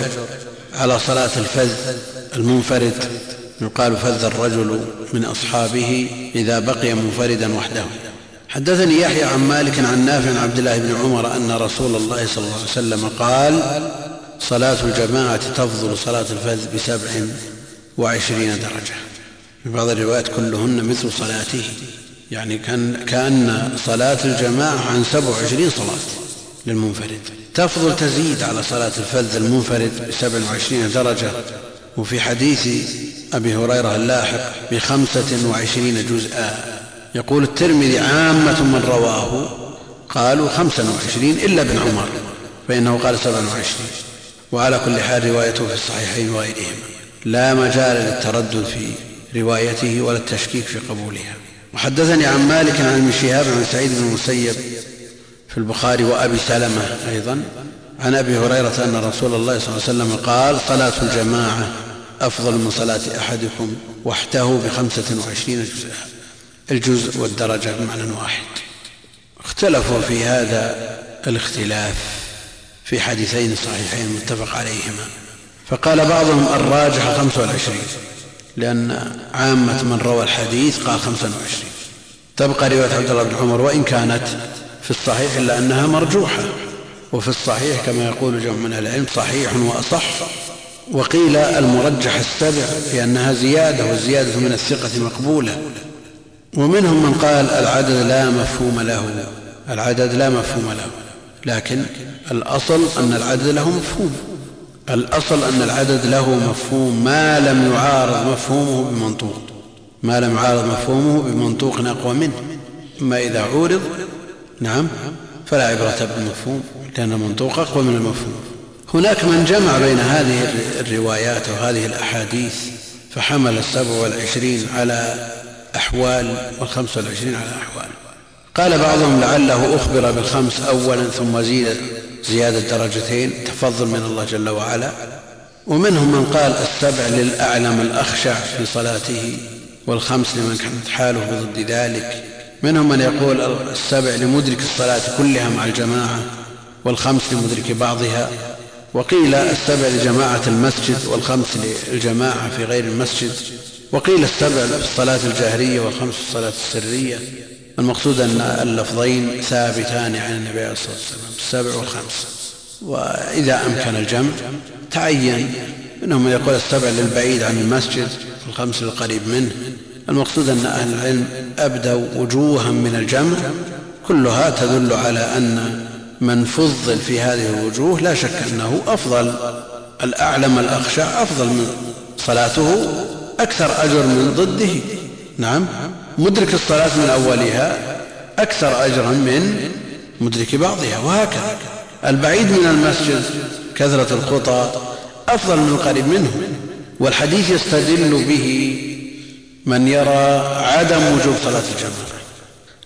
على صلاة الفذ المنفرد. يقال فذ الرجل من أصحابه إذا بقي منفردا وحده. حدثني يحيى عن مالك عن نافع عن عبد الله بن عمر أن رسول الله صلى الله عليه وسلم قال صلاة الجماعة تفضل صلاة الفذ بسبع وعشرين درجة. في بعض الروايات كلهن مثل صلاته يعني كان كأن صلاة الجماعة عن سبع وعشرين صلاة للمنفرد. تفضل تزيد على صلاة الفذ المنفرد بسبع وعشرين درجة. وفي حديث أبي هريرة اللاحق بخمسة وعشرين جزءا. يقول الترمذي عامة من رواه قالوا خمسا وعشرين إلا ابن عمر فإنه قال سبعا وعشرين. وعلى كل حال روايته في الصحيحين وغيرهما. لا مجال للتردد في روايته ولا التشكيك في قبولها. وحدثني عن مالك عن ابن شهاب عن سعيد بن المسيب في البخاري وأبي سلمة أيضا عن أبي هريرة أن رسول الله صلى الله عليه وسلم قال صلاة الجماعة أفضل من صلاة أحدكم وحده بخمسة وعشرين جزءا. الجزء والدرجة بمعنى واحد. اختلفوا في هذا الاختلاف في حديثين صحيحين متفق عليهما. فقال بعضهم الراجح خمس والعشرين لأن عامة من روى الحديث قال خمسا وعشرين. تبقى رواية عبد الله بن عمر وإن كانت في الصحيح إلا أنها مرجوحة. وفي الصحيح كما يقول جمع من العلم صحيح وأصح. وقيل المرجح السبع لأنها زيادة والزيادة من الثقة مقبولة. ومنهم من قال العدد لا مفهوم له. العدد لا مفهوم له. لكن الأصل أن العدد له مفهوم. الأصل أن العدد له مفهوم ما لم يعارض مفهومه بمنطوق. ما لم يعارض مفهومه بمنطوق أقوى منه. أما إذا عورض نعم فلا عبرة بالمفهوم لأن المنطوق أقوى من المفهوم. هناك من جمع بين هذه الروايات وهذه الأحاديث فحمل السبع والعشرين على أحوال والخمس والعشرين على أحوال. قال بعضهم لعله أخبر بالخمس أولا ثم زيد زيادة درجتين تفضل من الله جل وعلا. ومنهم من قال السبع للأعلم الأخشع في صلاته والخمس لمن كانت حاله بضد ذلك. منهم من يقول السبع لمدرك الصلاة كلها مع الجماعة والخمس لمدرك بعضها. وقيل السبع لجماعة المسجد والخمس للجماعة في غير المسجد. وقيل السبع في الصلاة الجهرية والخمس في الصلاة السرية. المقصود أن اللفظين ثابتان عن النبي عليه الصلاة والسلام السبع والخمس وإذا أمكن الجمع تعين منهم من يقول السبع للبعيد عن المسجد والخمس للقريب منه. المقصود أن أهل العلم أبدوا وجوها من الجمع. كلها تدل على أن من فضل في هذه الوجوه لا شك أنه أفضل. الأعلم الأخشع أفضل من صلاته أكثر أجر من ضده. نعم. مدرك الصلاة من أولها أكثر أجرا من مدرك بعضها وهكذا. البعيد من المسجد كثرة الخطى أفضل من القريب منه والحديث يستدل به من يرى عدم وجوب صلاة الجماعة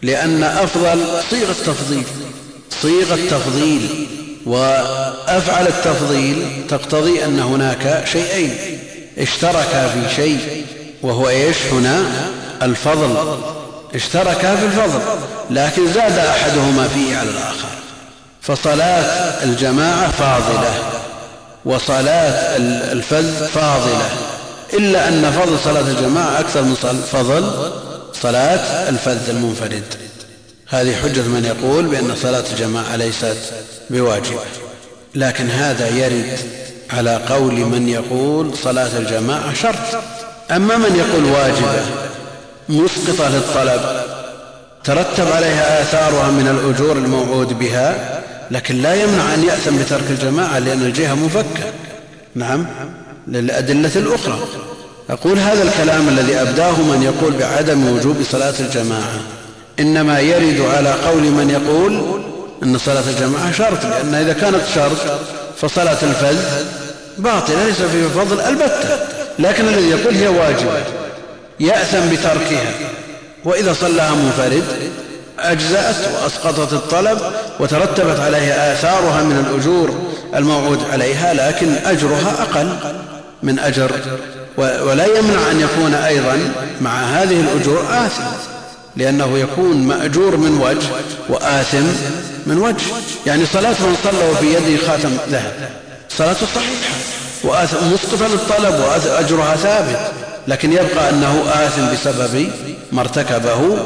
لأن أفضل صيغة تفضيل صيغة تفضيل وأفعل التفضيل تقتضي أن هناك شيئين اشتركا في شيء وهو إيش؟ هنا الفضل. اشتركا في الفضل لكن زاد أحدهما فيه على الآخر. فصلاة الجماعة فاضلة وصلاة الفذ فاضلة. إلا أن فضل صلاة الجماعة أكثر من فضل صلاة الفذ المنفرد. هذه حجة من يقول بأن صلاة الجماعة ليست بواجبة لكن هذا يرد على قول من يقول صلاة الجماعة شرط. أما من يقول واجبة مسقطة للطلب ترتب عليها آثارها من الأجور الموعود بها لكن لا يمنع أن يأثم بترك الجماعة لأن الجهة مفكة. نعم للأدلة الأخرى. أقول هذا الكلام الذي أبداه من يقول بعدم وجوب صلاة الجماعة. إنما يرد على قول من يقول أن صلاة الجماعة شرط لأن إذا كانت شرط فصلاة الفذ باطلة ليس فيه فضل البتة. لكن الذي يقول هي واجبة. يأثم بتركها. وإذا صلاها منفرد أجزأت وأسقطت الطلب وترتبت عليها آثارها من الأجور الموعود عليها لكن أجرها أقل من أجر. ولا يمنع أن يكون أيضا مع هذه الأجور آثم لأنه يكون مأجور من وجه وآثم من وجه. يعني صلاة من صلى وفي يده خاتم ذهب. صلاته صحيحة ومسقطة للطلب وأجرها ثابت. لكن يبقى أنه آثم بسبب ما ارتكبه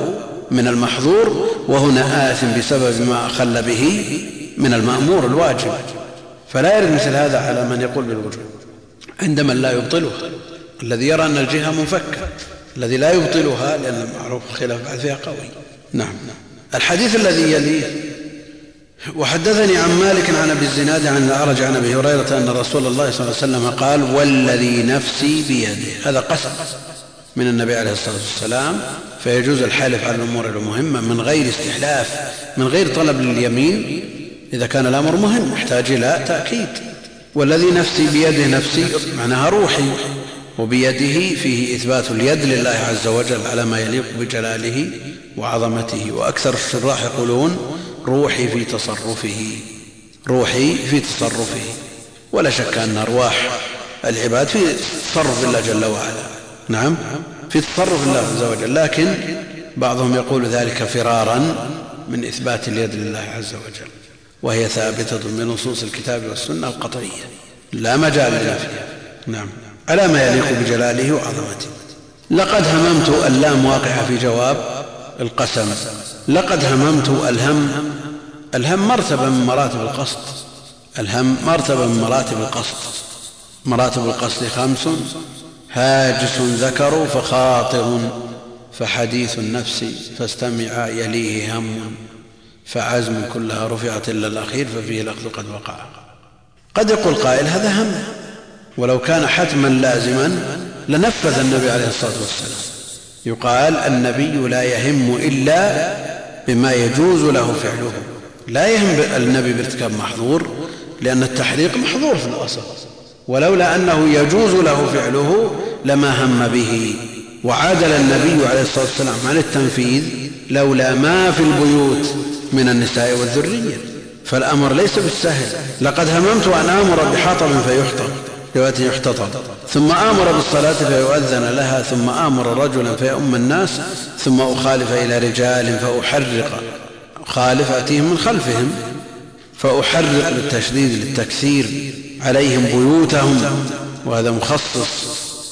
من المحظور وهنا آثم بسبب ما أخل به من المأمور الواجب. فلا يرد مثل هذا على من يقول بالوجوب. عند من لا يبطلها الذي يرى أن الجهة منفكة الذي لا يبطلها لأن المعروف خلاف بعد فيها قوي. نعم. الحديث الذي يليه وحدثني عن مالك عن أبي الزناد عن الاعرج عن أبي هريرة أن رسول الله صلى الله عليه وسلم قال والذي نفسي بيده. هذا قسم من النبي عليه الصلاة والسلام. فيجوز الحلف على الأمور المهمة من غير استحلاف من غير طلب لليمين. إذا كان الأمر مهم يحتاج إلى تأكيد. والذي نفسي بيده نفسي معناها روحي. وبيده فيه إثبات اليد لله عز وجل على ما يليق بجلاله وعظمته. وأكثر الشراح يقولون روحي في تصرفه روحي في تصرفه. ولا شك أن أرواح العباد في تصرف الله جل وعلا. نعم في تصرف الله عز وجل. لكن بعضهم يقول ذلك فرارا من إثبات اليد لله عز وجل. وهي ثابتة بنصوص الكتاب والسنة القطعية لا مجال لنفيها نعم. على ما يليق بجلاله وعظمته؟ لقد هممت اللام واقعة في جواب القسم. لقد هممت الهم الهم مرتبة من مراتب القصد الهم مرتبة من مراتب القصد مراتب القصد خمس هاجس ذكر فخاطر فحديث النفس فاستمع يليه هم. فعزم كلها رفعت إلا الأخير ففيه الأخذ قد وقع. قد يقول قائل هذا هم. ولو كان حتما لازما لنفذ النبي عليه الصلاة والسلام. يقال النبي لا يهم إلا بما يجوز له فعله. لا يهم النبي بارتكاب محظور لأن التحريق محظور في الأصل. ولولا أنه يجوز له فعله لما هم به. وعادل النبي عليه الصلاة والسلام عن التنفيذ لولا ما في البيوت من النساء والذرية. فالأمر ليس بالسهل. لقد هممت أن آمر بحطب فيحطب. يحتطب. ثم آمر بالصلاة فيؤذن لها ثم آمر رجلا فيؤم الناس ثم أخالف إلى رجال فأحرق أخالف أتيهم من خلفهم فأحرق بالتشديد للتكثير عليهم بيوتهم وهذا مخصص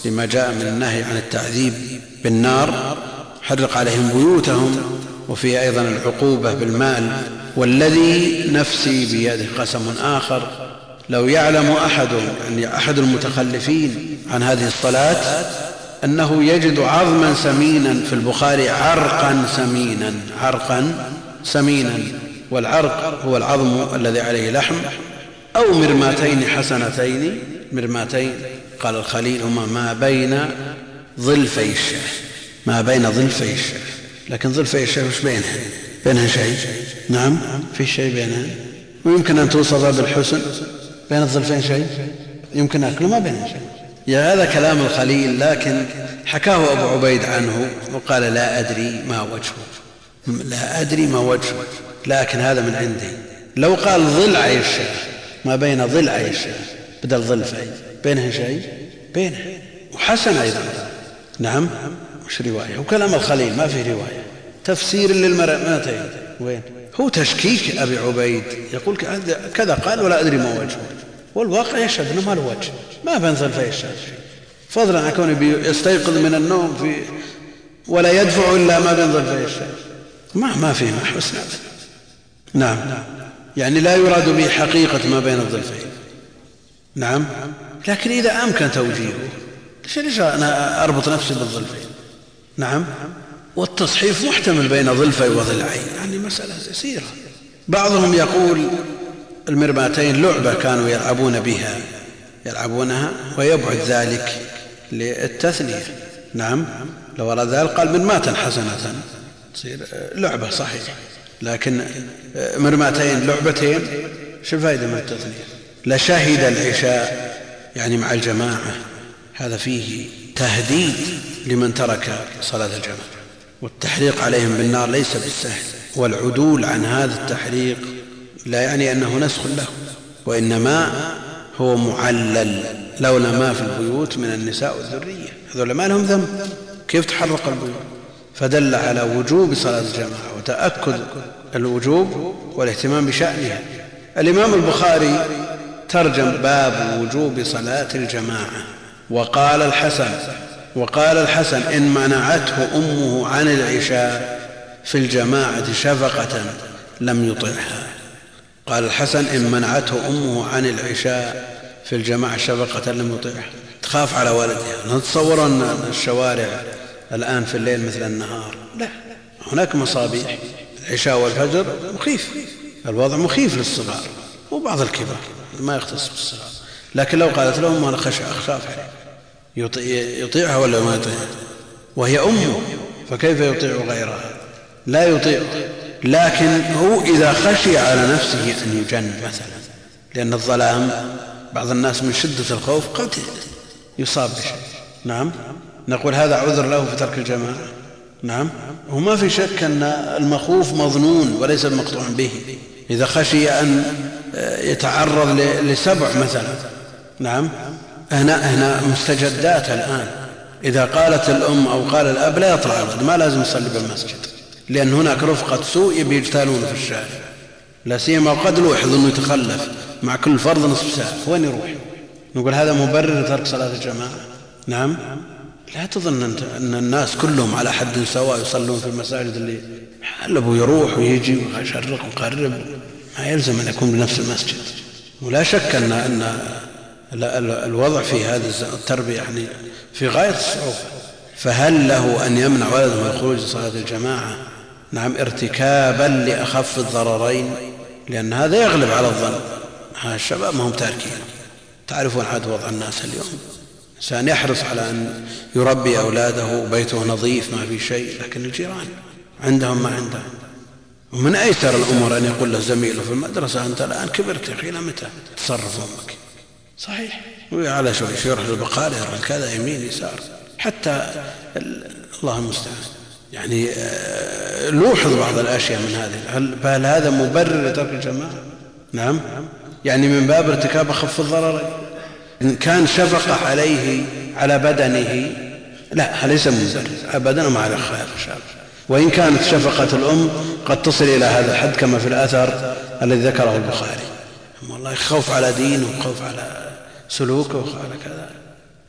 لما جاء من النهي عن التعذيب بالنار حرق عليهم بيوتهم وفيه أيضا العقوبة بالمال والذي نفسي بيده قسم آخر لو يعلم أحد يعني أحد المتخلفين عن هذه الصلاة أنه يجد عظما سمينا في البخاري عرقا سمينا عرقا سمينا والعرق هو العظم الذي عليه لحم أو مرماتين حسنتين مرماتين. قال الخليل هما ما بين ظلفي الشاه ما بين ظلفي الشاه لكن ظلفي الشاه وش بينها بينها شيء؟ نعم في شيء بينها؟ ويمكن أن توصف بالحسن. بين الظلفين شيء؟ يمكن أكله ما بينها شيء. يا هذا كلام الخليل لكن حكاه أبو عبيد عنه وقال لا أدري ما وجهه. لا أدري ما وجهه لكن هذا من عندي. لو قال ضلعي الشاه ما بين ضلعي الشاه بدل ظلفي بينها شيء؟ بينها. وحسن أيضا. نعم وش رواية. وكلام الخليل ما في رواية. تفسير للمرأتين. وين؟ هو تشكيك أبي عبيد. يقول كذا قال ولا أدري ما وجهه. والواقع يشهد أنه ما له وجه. ما بين ظلفي الشاه فضلا عن كونه يستيقظ من النوم في ولا يدفع إلا ما بين ظلفي الشاه ما ما فيه ما حسن نعم. يعني لا يراد به حقيقة ما بين الظلفين نعم. لكن إذا أمكن توجيهه ليش أنا أربط نفسي بالظلفين نعم. والتصحيف محتمل بين ظلفي وضلعين يعني مسألة يسيرة. بعضهم يقول المرماتين لعبة كانوا يلعبون بها يلعبونها ويبعد ذلك للتثنية. نعم لو أراد ذلك قال مرماة حسنة. تصير لعبة صحيح لكن مرماتين لعبتين شو الفائدة من التثنية؟ لشهد العشاء يعني مع الجماعة. هذا فيه تهديد لمن ترك صلاة الجماعة. والتحريق عليهم بالنار ليس بالسهل. والعدول عن هذا التحريق لا يعني أنه نسخ له وإنما هو معلل لولا ما في البيوت من النساء والذرية. هذول ما لهم ذنب. كيف تحرق البيوت؟ فدل على وجوب صلاة الجماعة وتأكد الوجوب والاهتمام بشأنها. الإمام البخاري ترجم باب وجوب صلاة الجماعة وقال الحسن وقال الحسن إن منعته أمه عن العشاء في الجماعة شفقة لم يطعها. قال الحسن إن منعته أمه عن العشاء في الجماعة شفقة لم يطعها. تخاف على ولدها نتصور أن الشوارع الآن في الليل مثل النهار. لا هناك مصابيح. العشاء والفجر مخيف. الوضع مخيف للصغار وبعض الكبار ما يختص بالصغار. لكن لو قالت لهم أنا أخاف عليه. يطيعها ولا ما يطيعها؟ وهي أمه فكيف يطيع غيرها؟ لا يطيع. لكن هو إذا خشي على نفسه أن يجن مثلا لأن الظلام بعض الناس من شدة الخوف قد يصاب بشيء. نعم. نقول هذا عذر له في ترك الجماعة. نعم. وما في شك أن المخوف مظنون وليس مقطوع به. إذا خشي أن يتعرض لسبع مثلا. نعم. هنا, هنا مستجدات الآن. إذا قالت الأم أو قال الأب لا يطلع الولد ما لازم يصلي بالمسجد. لأن هناك رفقة سوء بيجتالون في الشارع. لا سيما وقد لوحظ أنه يتخلف مع كل فرض نصف ساعة. وين يروح؟ نقول هذا مبرر لترك صلاة الجماعة. نعم. لا تظن أنت أن الناس كلهم على حد سواء يصلون في المساجد اللي حلب ويروح ويجي ويشرق ويقرب. ما يلزم أن يكون بنفس المسجد. ولا شك أن, أن الوضع في هذه التربية يعني في غاية الصعوبة. فهل له أن يمنع ولده من الخروج لصلاة الجماعة؟ نعم ارتكابا لأخف الضررين لأن هذا يغلب على الظن. الشباب ما هم تاركين. تعرفون عاد وضع الناس اليوم؟ إنسان يحرص على أن يربي أولاده بيته نظيف ما في شيء لكن الجيران عندهم ما عندهم. ومن أيسر الأمور أن يقول له زميله في المدرسة أنت الآن كبرت يا أخي إلى متى تصرف أمك؟ صحيح. على شوي يروح للبقالة يروح كذا يمين يسار. حتى الله المستعان يعني آه، لوحظ بعض الأشياء من هذه. هل هذا مبرر لترك الجماعة؟ نعم. يعني من باب ارتكاب أخف الضررين إن كان شفقة عليه على بدنه لا ليس مبرر. ما على خير إن شاء الله. وإن كانت شفقة الأم قد تصل إلى هذا الحد كما في الأثر الذي ذكره البخاري. والله خوف على دينه وخوف على سلوكه وخوف على كذا.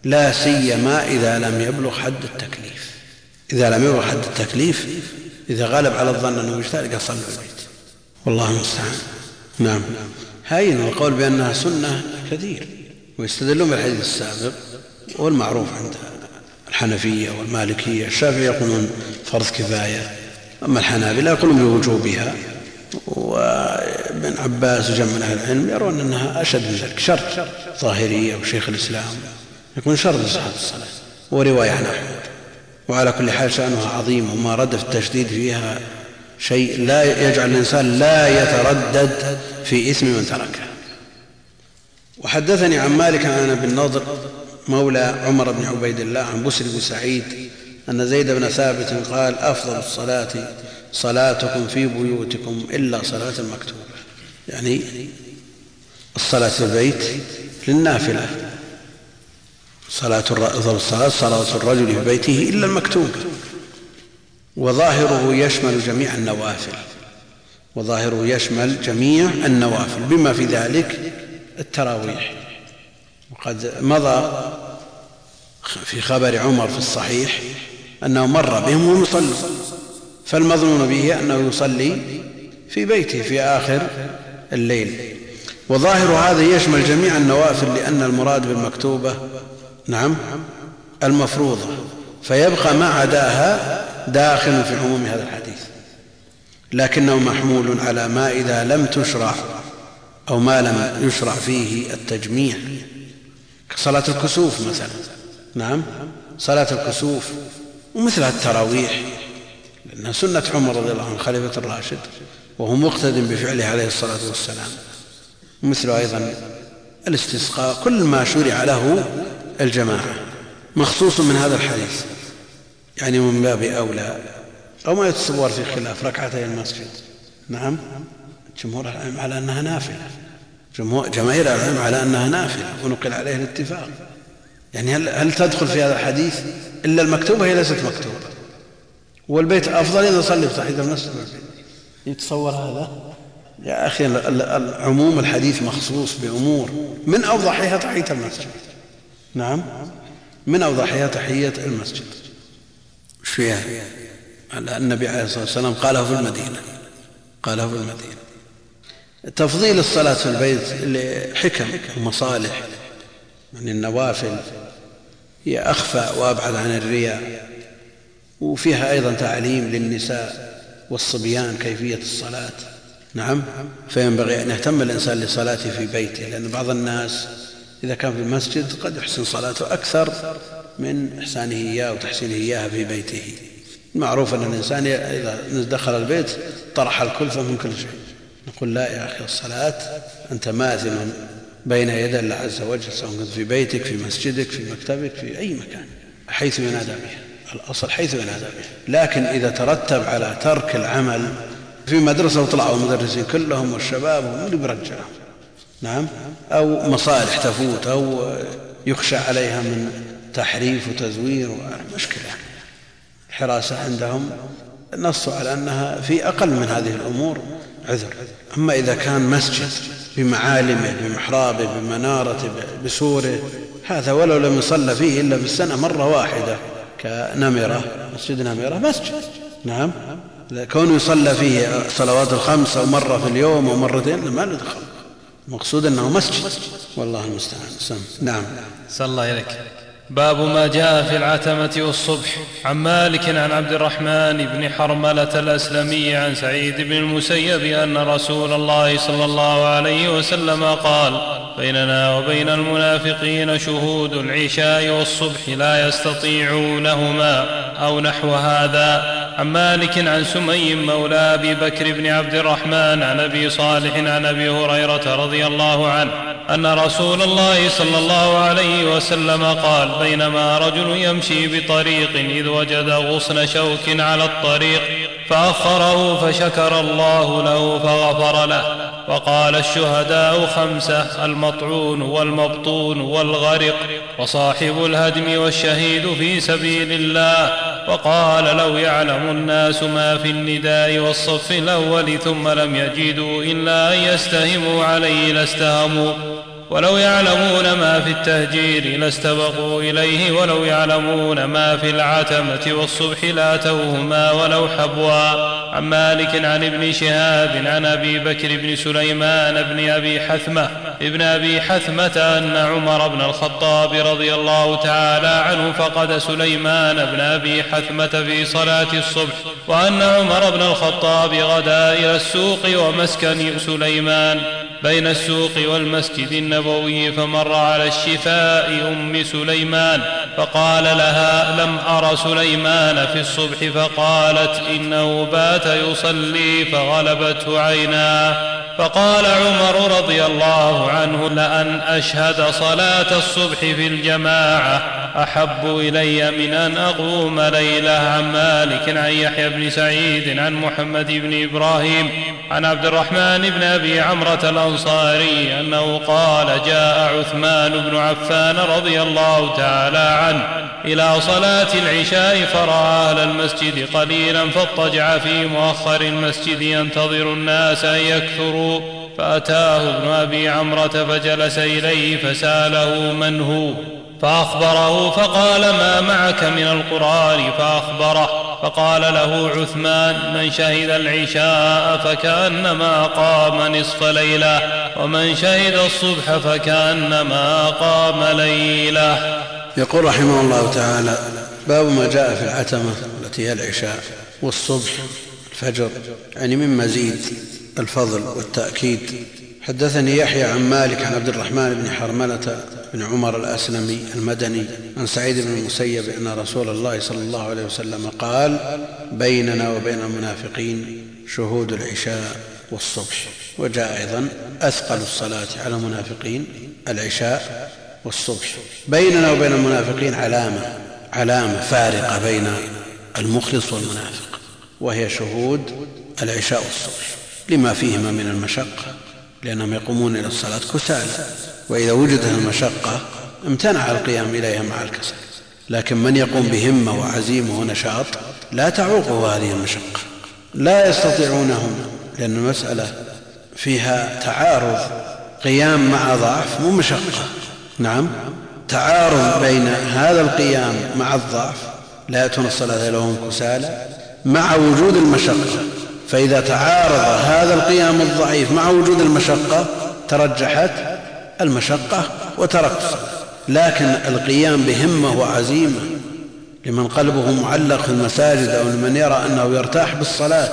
لا سيما إذا لم يبلغ حد التكليف. إذا لم يبلغ حد التكليف إذا غلب على الظن أنه مجتهد قال صلوا البيت والله المستعان. نعم. هين القول بأنها سنة كثير ويستدلون بالحديث السابق والمعروف عند الحنفية والمالكية. الشافعية يقولون فرض كفاية. أما الحنابلة يقولون بوجوبها وابن عباس وجمع من أهل العلم يرون أنها أشد من ذلك. شرط ظاهرية وشيخ الإسلام يكون شرط لصحه الصلاة. ورواية عن أحمد. وعلى كل حال شأنها عظيم وما رد في التشديد فيها شيء لا يجعل الإنسان لا يتردد في اثم من تركه. وحدثني عن مالك عن ابي النضر مولى عمر بن عبيد الله عن بسر بن سعيد أن زيد بن ثابت قال أفضل الصلاة صلاتكم في بيوتكم إلا صلاة المكتوبة. يعني الصلاة في البيت للنافلة. صلاة الصلاة صلاة الرجل في بيته إلا المكتوبة. وظاهره يشمل جميع النوافل. وظاهره يشمل جميع النوافل. بما في ذلك التراويح. وقد مضى في خبر عمر في الصحيح أنه مر بهم وهم فالمظنون به أنه يصلي في بيته في آخر الليل. وظاهر هذا يشمل جميع النوافل لأن المراد بالمكتوبة نعم. المفروضة فيبقى ما عداها داخل في عموم هذا الحديث. لكنه محمول على ما إذا لم تشرع أو ما لم يشرع فيه التجميع. كصلاة الكسوف مثلا. نعم. صلاة الكسوف ومثل التراويح. لأنها سنة عمر رضي الله عنه خليفة الراشد وهو مقتد بفعله عليه الصلاة والسلام. مثل أيضا الاستسقاء. كل ما شرع له الجماعة مخصوص من هذا الحديث يعني من باب أولى أو ما يتصور في خلاف ركعتي المسجد. نعم جمهور العلم على أنها نافلة. جماهير العلم على أنها نافلة ونقل عليه الاتفاق. يعني هل, هل تدخل في هذا الحديث إلا المكتوبة هي ليست مكتوبة؟ والبيت أفضل إذا صلي في تحية المسجد. يتصور هذا؟ يا أخي عموم الحديث مخصوص بأمور من أوضحها تحية المسجد. نعم. من أوضحها تحية المسجد. إيش فيها على النبي عليه الصلاة والسلام قاله في المدينة. قاله في المدينة. تفضيل الصلاة في البيت لحكم ومصالح. من النوافل. هي أخفى وأبعد عن الرياء. وفيها أيضا تعليم للنساء والصبيان كيفية الصلاة. نعم. فينبغي أن يهتم الإنسان لصلاته في بيته لأن بعض الناس إذا كان في المسجد قد يحسن صلاته أكثر من إحسانه إياه وتحسينه إياها في بيته. معروف أن الإنسان إذا دخل البيت طرح الكلفة من كل شيء. نقول لا يا أخي الصلاة أنت ماثم بين يدي الله عز وجل سواء كنت في بيتك في مسجدك في مكتبك في أي مكان حيث ينادى بها الأصل حيث ينادى به. لكن إذا ترتب على ترك العمل في مدرسة وطلعوا المدرسين كلهم والشباب من برجعهم نعم. أو مصالح تفوت أو يخشى عليها من تحريف وتزوير مشكلة. الحراسة عندهم نصوا على أنها في أقل من هذه الأمور عذر. أما إذا كان مسجد بمعالمه بمحرابه بمنارته بسوره هذا ولو لم يصلى فيه إلا في السنة مرة واحدة كنمرة مسجد نمرة مسجد. نعم. كونه يصلى فيه الصلوات الخمس أو مرة في اليوم أو مرتين ما له دخل. المقصود أنه مسجد. والله المستعان. نعم. صلى الله إليك. باب ما جاء في العتمة والصبح. عن مالك عن عبد الرحمن بن حرملة الأسلمي عن سعيد بن المسيب أن رسول الله صلى الله عليه وسلم قال بيننا وبين المنافقين شهود العشاء والصبح لا يستطيعونهما أو نحو هذا. عن مالك عن سمي مولى أبي بكر بن عبد الرحمن عن أبي صالح عن أبي هريرة رضي الله عنه أن رسول الله صلى الله عليه وسلم قال بينما رجل يمشي بطريق إذ وجد غصن شوك على الطريق فأخره فشكر الله له فغفر له وقال الشهداء خمسة المطعون والمبطون والغرق وصاحب الهدم والشهيد في سبيل الله وقال لو يعلم الناس ما في النداء والصف الأول ثم لم يجدوا إلا أن يستهموا عليه لاستهموا. ولو يعلمون ما في التهجير لاستبقوا إليه ولو يعلمون ما في العتمة والصبح لاتوهما ولو حبوا. عن مالك عن ابن شهاب عن أبي بكر بن سليمان بن أبي حثمة ابن أبي حثمة أن عمر بن الخطاب رضي الله تعالى عنه فقد سليمان بن أبي حثمة في صلاة الصبح وأن عمر بن الخطاب غدا إلى السوق ومسكن سليمان. بين السوق والمسجد النبوي فمر على الشفاء أم سليمان فقال لها لم أر سليمان في الصبح فقالت إنه بات يصلي فغلبته عيناه فقال عمر رضي الله عنه لأن أشهد صلاة الصبح في الجماعة أحب إلي من أن أقوم ليلة عن مالك عن يحيى بن سعيد عن محمد بن إبراهيم عن عبد الرحمن بن أبي عمرة الأنصاري أنه قال جاء عثمان بن عفان رضي الله تعالى عنه إلى صلاة العشاء فرأى أهل المسجد قليلا فاضطجع في مؤخر المسجد ينتظر الناس أن يكثروا فأتاه ابن أبي عمرة فجلس إليه فسأله من هو؟ فأخبره فقال ما معك من القرآن؟ فأخبره فقال له عثمان من شهد العشاء فكأنما قام نصف ليلة ومن شهد الصبح فكأنما قام ليلة. يقول رحمه الله تعالى باب ما جاء في العتمة التي هي العشاء والصبح الفجر يعني من مزيد. الفضل والتأكيد. حدثني يحيى عن مالك عن عبد الرحمن بن حرملة بن عمر الأسلمي المدني عن سعيد بن المسيب أن رسول الله صلى الله عليه وسلم قال بيننا وبين المنافقين شهود العشاء والصبح. وجاء أيضا أثقل الصلاة على المنافقين العشاء والصبح. بيننا وبين المنافقين علامة علامة فارقة بين المخلص والمنافق وهي شهود العشاء والصبح. لما فيهما من المشقة لأنهم يقومون إلى الصلاة كسالى وإذا وجدت المشقة امتنع القيام إليها مع الكسل. لكن من يقوم بهمة وعزيمة ونشاط لا تعوقه هذه المشقة. لا يستطيعونه لأن المسألة فيها تعارض. قيام مع ضعف مو مشقة. نعم تعارض بين هذا القيام مع الضعف لا يأتون الصلاة لهم كسالى مع وجود المشقة. فإذا تعارض هذا القيام الضعيف مع وجود المشقة ترجحت المشقة وتركت لكن القيام بهمة وعزيمة لمن قلبه معلق في المساجد أو لمن يرى أنه يرتاح بالصلاة.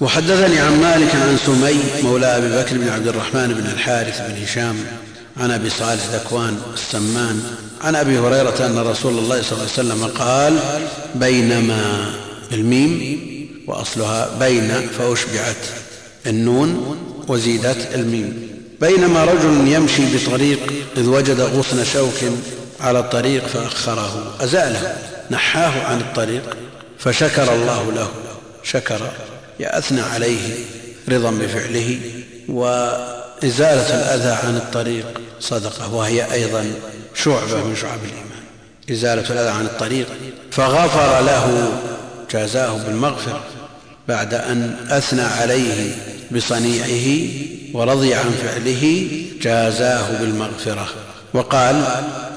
وحدثني عن مالك عن سمي مولى أبي بكر بن عبد الرحمن بن الحارث بن هشام عن أبي صالح ذكوان السمان عن أبي هريرة أن رسول الله صلى الله عليه وسلم قال بينما الميم وأصلها بين فأشبعت النون وزيدت الميم. بينما رجل يمشي بطريق إذ وجد غصن شوك على الطريق فأخره أزاله نحاه عن الطريق فشكر الله له شكر يأثنى عليه رضا بفعله وإزالة الأذى عن الطريق صدقة وهي أيضا شعبة من شعب الإيمان. إزالة الأذى عن الطريق فغفر له جازاه بالمغفرة بعد أن أثنى عليه بصنيعه ورضي عن فعله جازاه بالمغفرة. وقال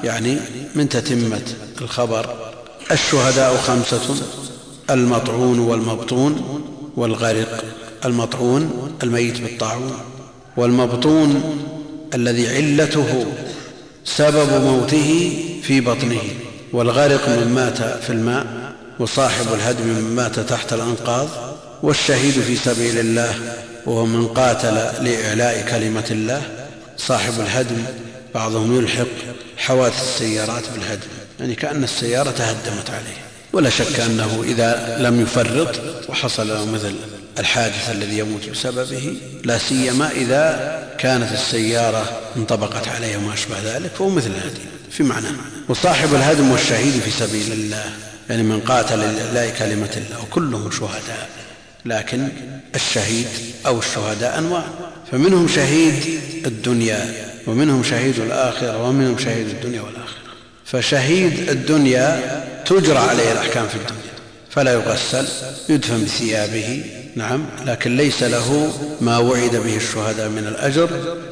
يعني من تتمة الخبر الشهداء خمسة المطعون والمبطون والغرق المطعون الميت بالطاعون والمبطون الذي علته سبب موته في بطنه والغرق من مات في الماء وصاحب الهدم من مات تحت الأنقاض والشهيد في سبيل الله وهو من قاتل لإعلاء كلمة الله صاحب الهدم بعضهم يلحق حوادث السيارات بالهدم. يعني كأن السيارة تهدمت عليه. ولا شك أنه إذا لم يفرط وحصل له مثل الحادث الذي يموت بسببه لا سيما إذا كانت السيارة انطبقت عليه وما أشبه ذلك فهو مثل الهدم. في معنى وصاحب الهدم والشهيد في سبيل الله يعني من قاتل لإعلاء كلمة الله وكلهم شهداء. لكن الشهيد أو الشهداء أنواع. فمنهم شهيد الدنيا ومنهم شهيد الآخرة ومنهم شهيد الدنيا والآخرة. فشهيد الدنيا تجرى عليه الأحكام في الدنيا فلا يغسل يدفن بثيابه نعم لكن ليس له ما وعد به الشهداء من الأجر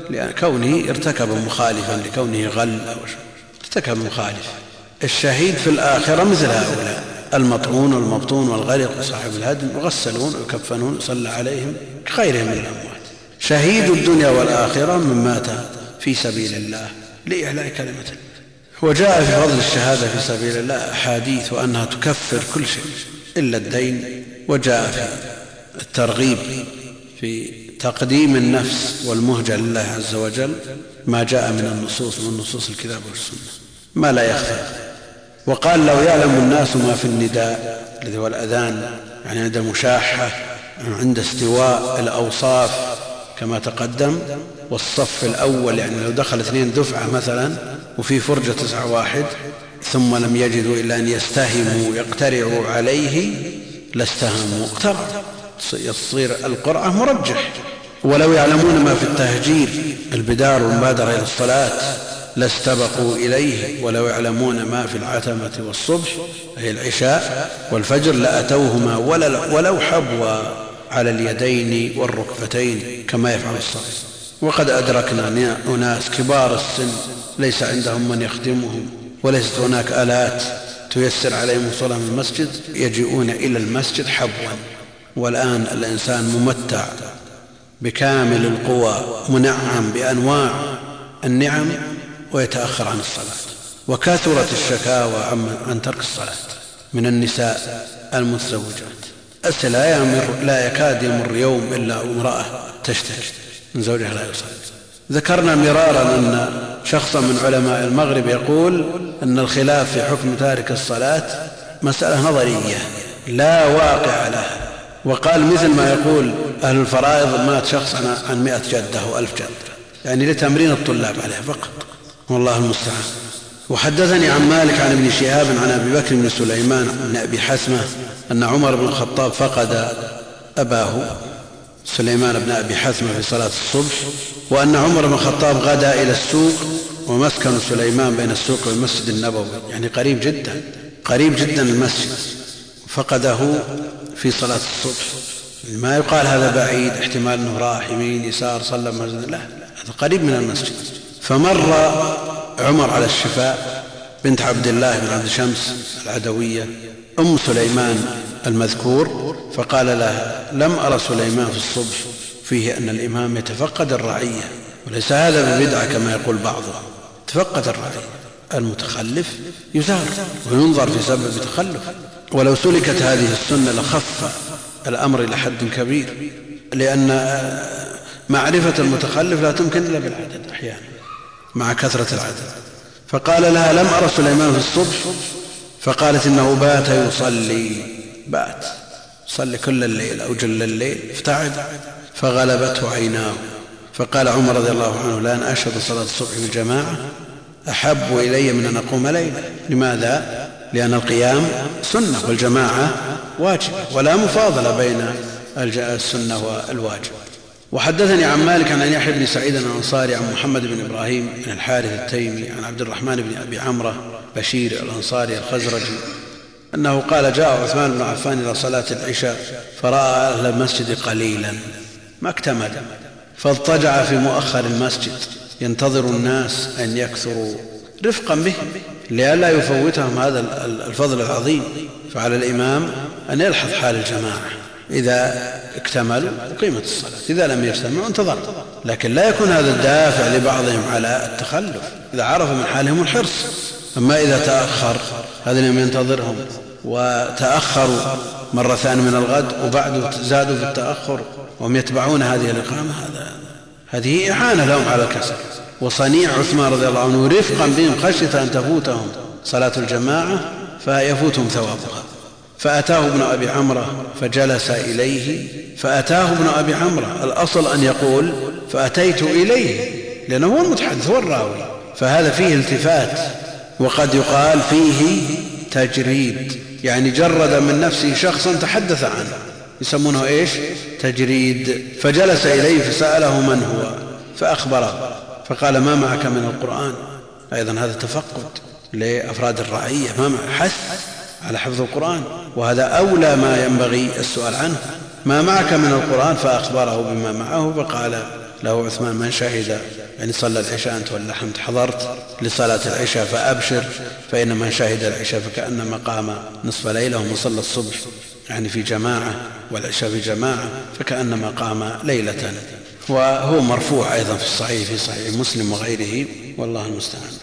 لأن كونه ارتكب مخالفا لكونه غل ارتكب مخالف. الشهيد في الآخرة مثل هؤلاء. المطعون والمبطون والغرق وصاحب الهدم يغسلون ويكفنون يصلى عليهم كغيرهم من الأموات. شهيد الدنيا والآخرة من مات في سبيل الله لإعلاء كلمة وجاء في فضل الشهادة في سبيل الله أحاديث وأنها تكفر كل شيء إلا الدين وجاء في الترغيب في تقديم النفس والمهجة لله عز وجل ما جاء من النصوص من نصوص الكتاب والسنة. ما لا يخفى. وقال لو يعلم الناس ما في النداء الذي هو الأذان يعني عند المشاحة عند استواء الأوصاف كما تقدم والصف الأول يعني لو دخل اثنين دفعة مثلا وفي فرجة تسعة واحد ثم لم يجدوا إلا أن يستهموا يقترعوا عليه لاستهموا. اقترعوا يصير القرعة مرجح. ولو يعلمون ما في التهجير البدار والمبادرة إلى الصلاة لاستبقوا إليه ولو يعلمون ما في العتمة والصبح أي العشاء والفجر لأتوهما ولو حبوا على اليدين والركبتين كما يفعل الصالح وقد أدركنا أناس كبار السن ليس عندهم من يخدمهم وليست هناك آلات تيسر عليهم وصولهم المسجد يجيئون إلى المسجد حبوا. والآن الإنسان ممتع بكامل القوى منعم بأنواع النعم ويتأخر عن الصلاة. وكثرت الشكاوى عن ترك الصلاة. من النساء المتزوجات. أسأل لا, يمر لا يكاد يمر يوم إلا امرأة تشتكي من زوجها لا يصلي. ذكرنا مرارا أن شخصا من علماء المغرب يقول أن الخلاف في حكم تارك الصلاة مسألة نظرية لا واقع لها. وقال مثل ما يقول أهل الفرائض مات شخص عن مئة جدة أو ألف جدة. يعني لتمرين الطلاب عليه فقط. والله المستعان. وحدثني عن مالك عن ابن شهاب عن أبي بكر بن سليمان بن أبي حسمه أن عمر بن الخطاب فقد أباه سليمان بن أبي حثمة في صلاة الصبح وأن عمر بن الخطاب غدا إلى السوق ومسكن سليمان بين السوق والمسجد النبوي يعني قريب جدا قريب جدا المسجد. فقده في صلاة الصبح. ما يقال هذا بعيد احتمال إنه راح يمين يسار صلى مسجد لا هذا قريب من المسجد. فمر عمر على الشفاء بنت عبد الله بن عبد شمس العدوية أم سليمان المذكور فقال لها لم أرى سليمان في الصبح فيه أن الإمام يتفقد الرعية وليس هذا ببدعة كما يقول بعضهم. تفقد الرعية. المتخلف يزار وينظر في سبب تخلف. ولو سلكت هذه السنة لخف الأمر إلى حد كبير لأن معرفة المتخلف لا تمكن إلا بالعدد أحيانا. مع كثرة العدد. فقال لها لم أرى سليمان في الصبح. فقالت إنه بات يصلي. بات. صلي كل الليل أو جل الليل افتعب فغلبته عيناه. فقال عمر رضي الله عنه لأن أشهد صلاة الصبح في الجماعة. أحب إلي من أن أقوم ليلا. لماذا؟ لأن القيام سنة والجماعة واجب ولا مفاضلة بين السنة والواجب. وحدثني عن مالك عن يحيى بن سعيد الأنصاري عن محمد بن إبراهيم بن الحارث التيمي عن عبد الرحمن بن أبي عمرة بشير الأنصاري الخزرجي أنه قال جاء عثمان بن عفان إلى صلاة العشاء فرأى أهل المسجد قليلا ما اكتمل فاضطجع في مؤخر المسجد. ينتظر الناس أن يكثروا رفقا بهم لئلا يفوتهم هذا الفضل العظيم. فعلى الإمام أن يلحظ حال الجماعة. إذا اكتملوا أقيمت الصلاة. إذا لم يجتمعوا انتظر لكن لا يكون هذا الدافع لبعضهم على التخلف. إذا عرفوا من حالهم الحرص. أما إذا تأخر هذا اليوم ينتظرهم. وتأخروا مرة ثانية من الغد وبعد زادوا في التأخر وهم يتبعون هذه الإقامة هذا هذه إعانة لهم على الكسل. وصنيع عثمان رضي الله عنه رفقا بهم خشية أن تفوتهم صلاة الجماعة فيفوتهم ثوابها. فأتاه ابن أبي عمرة فجلس إليه. فأتاه ابن أبي عمرة الأصل أن يقول فأتيت إليه لأنه هو المتحدث هو الراوي. فهذا فيه التفات وقد يقال فيه تجريد. يعني جرد من نفسه شخصا تحدث عنه. يسمونه إيش؟ تجريد. فجلس إليه فسأله من هو؟ فأخبره. فقال ما معك من القرآن؟ أيضا هذا تفقد لأفراد الرعية ما معك. حث. على حفظ القرآن وهذا أولى ما ينبغي السؤال عنه. ما معك من القرآن؟ فأخبره بما معه فقال له عثمان من شهد؟ يعني صلى العشاء أنت ولا حضرت. لصلاة العشاء فأبشر فإن من شهد العشاء فكأنما قام نصف ليلة ومن صلى الصبح. يعني في جماعة والعشاء في جماعة فكأنما قام ليلة. وهو مرفوع أيضا في الصحيح في صحيح مسلم وغيره والله المستعان.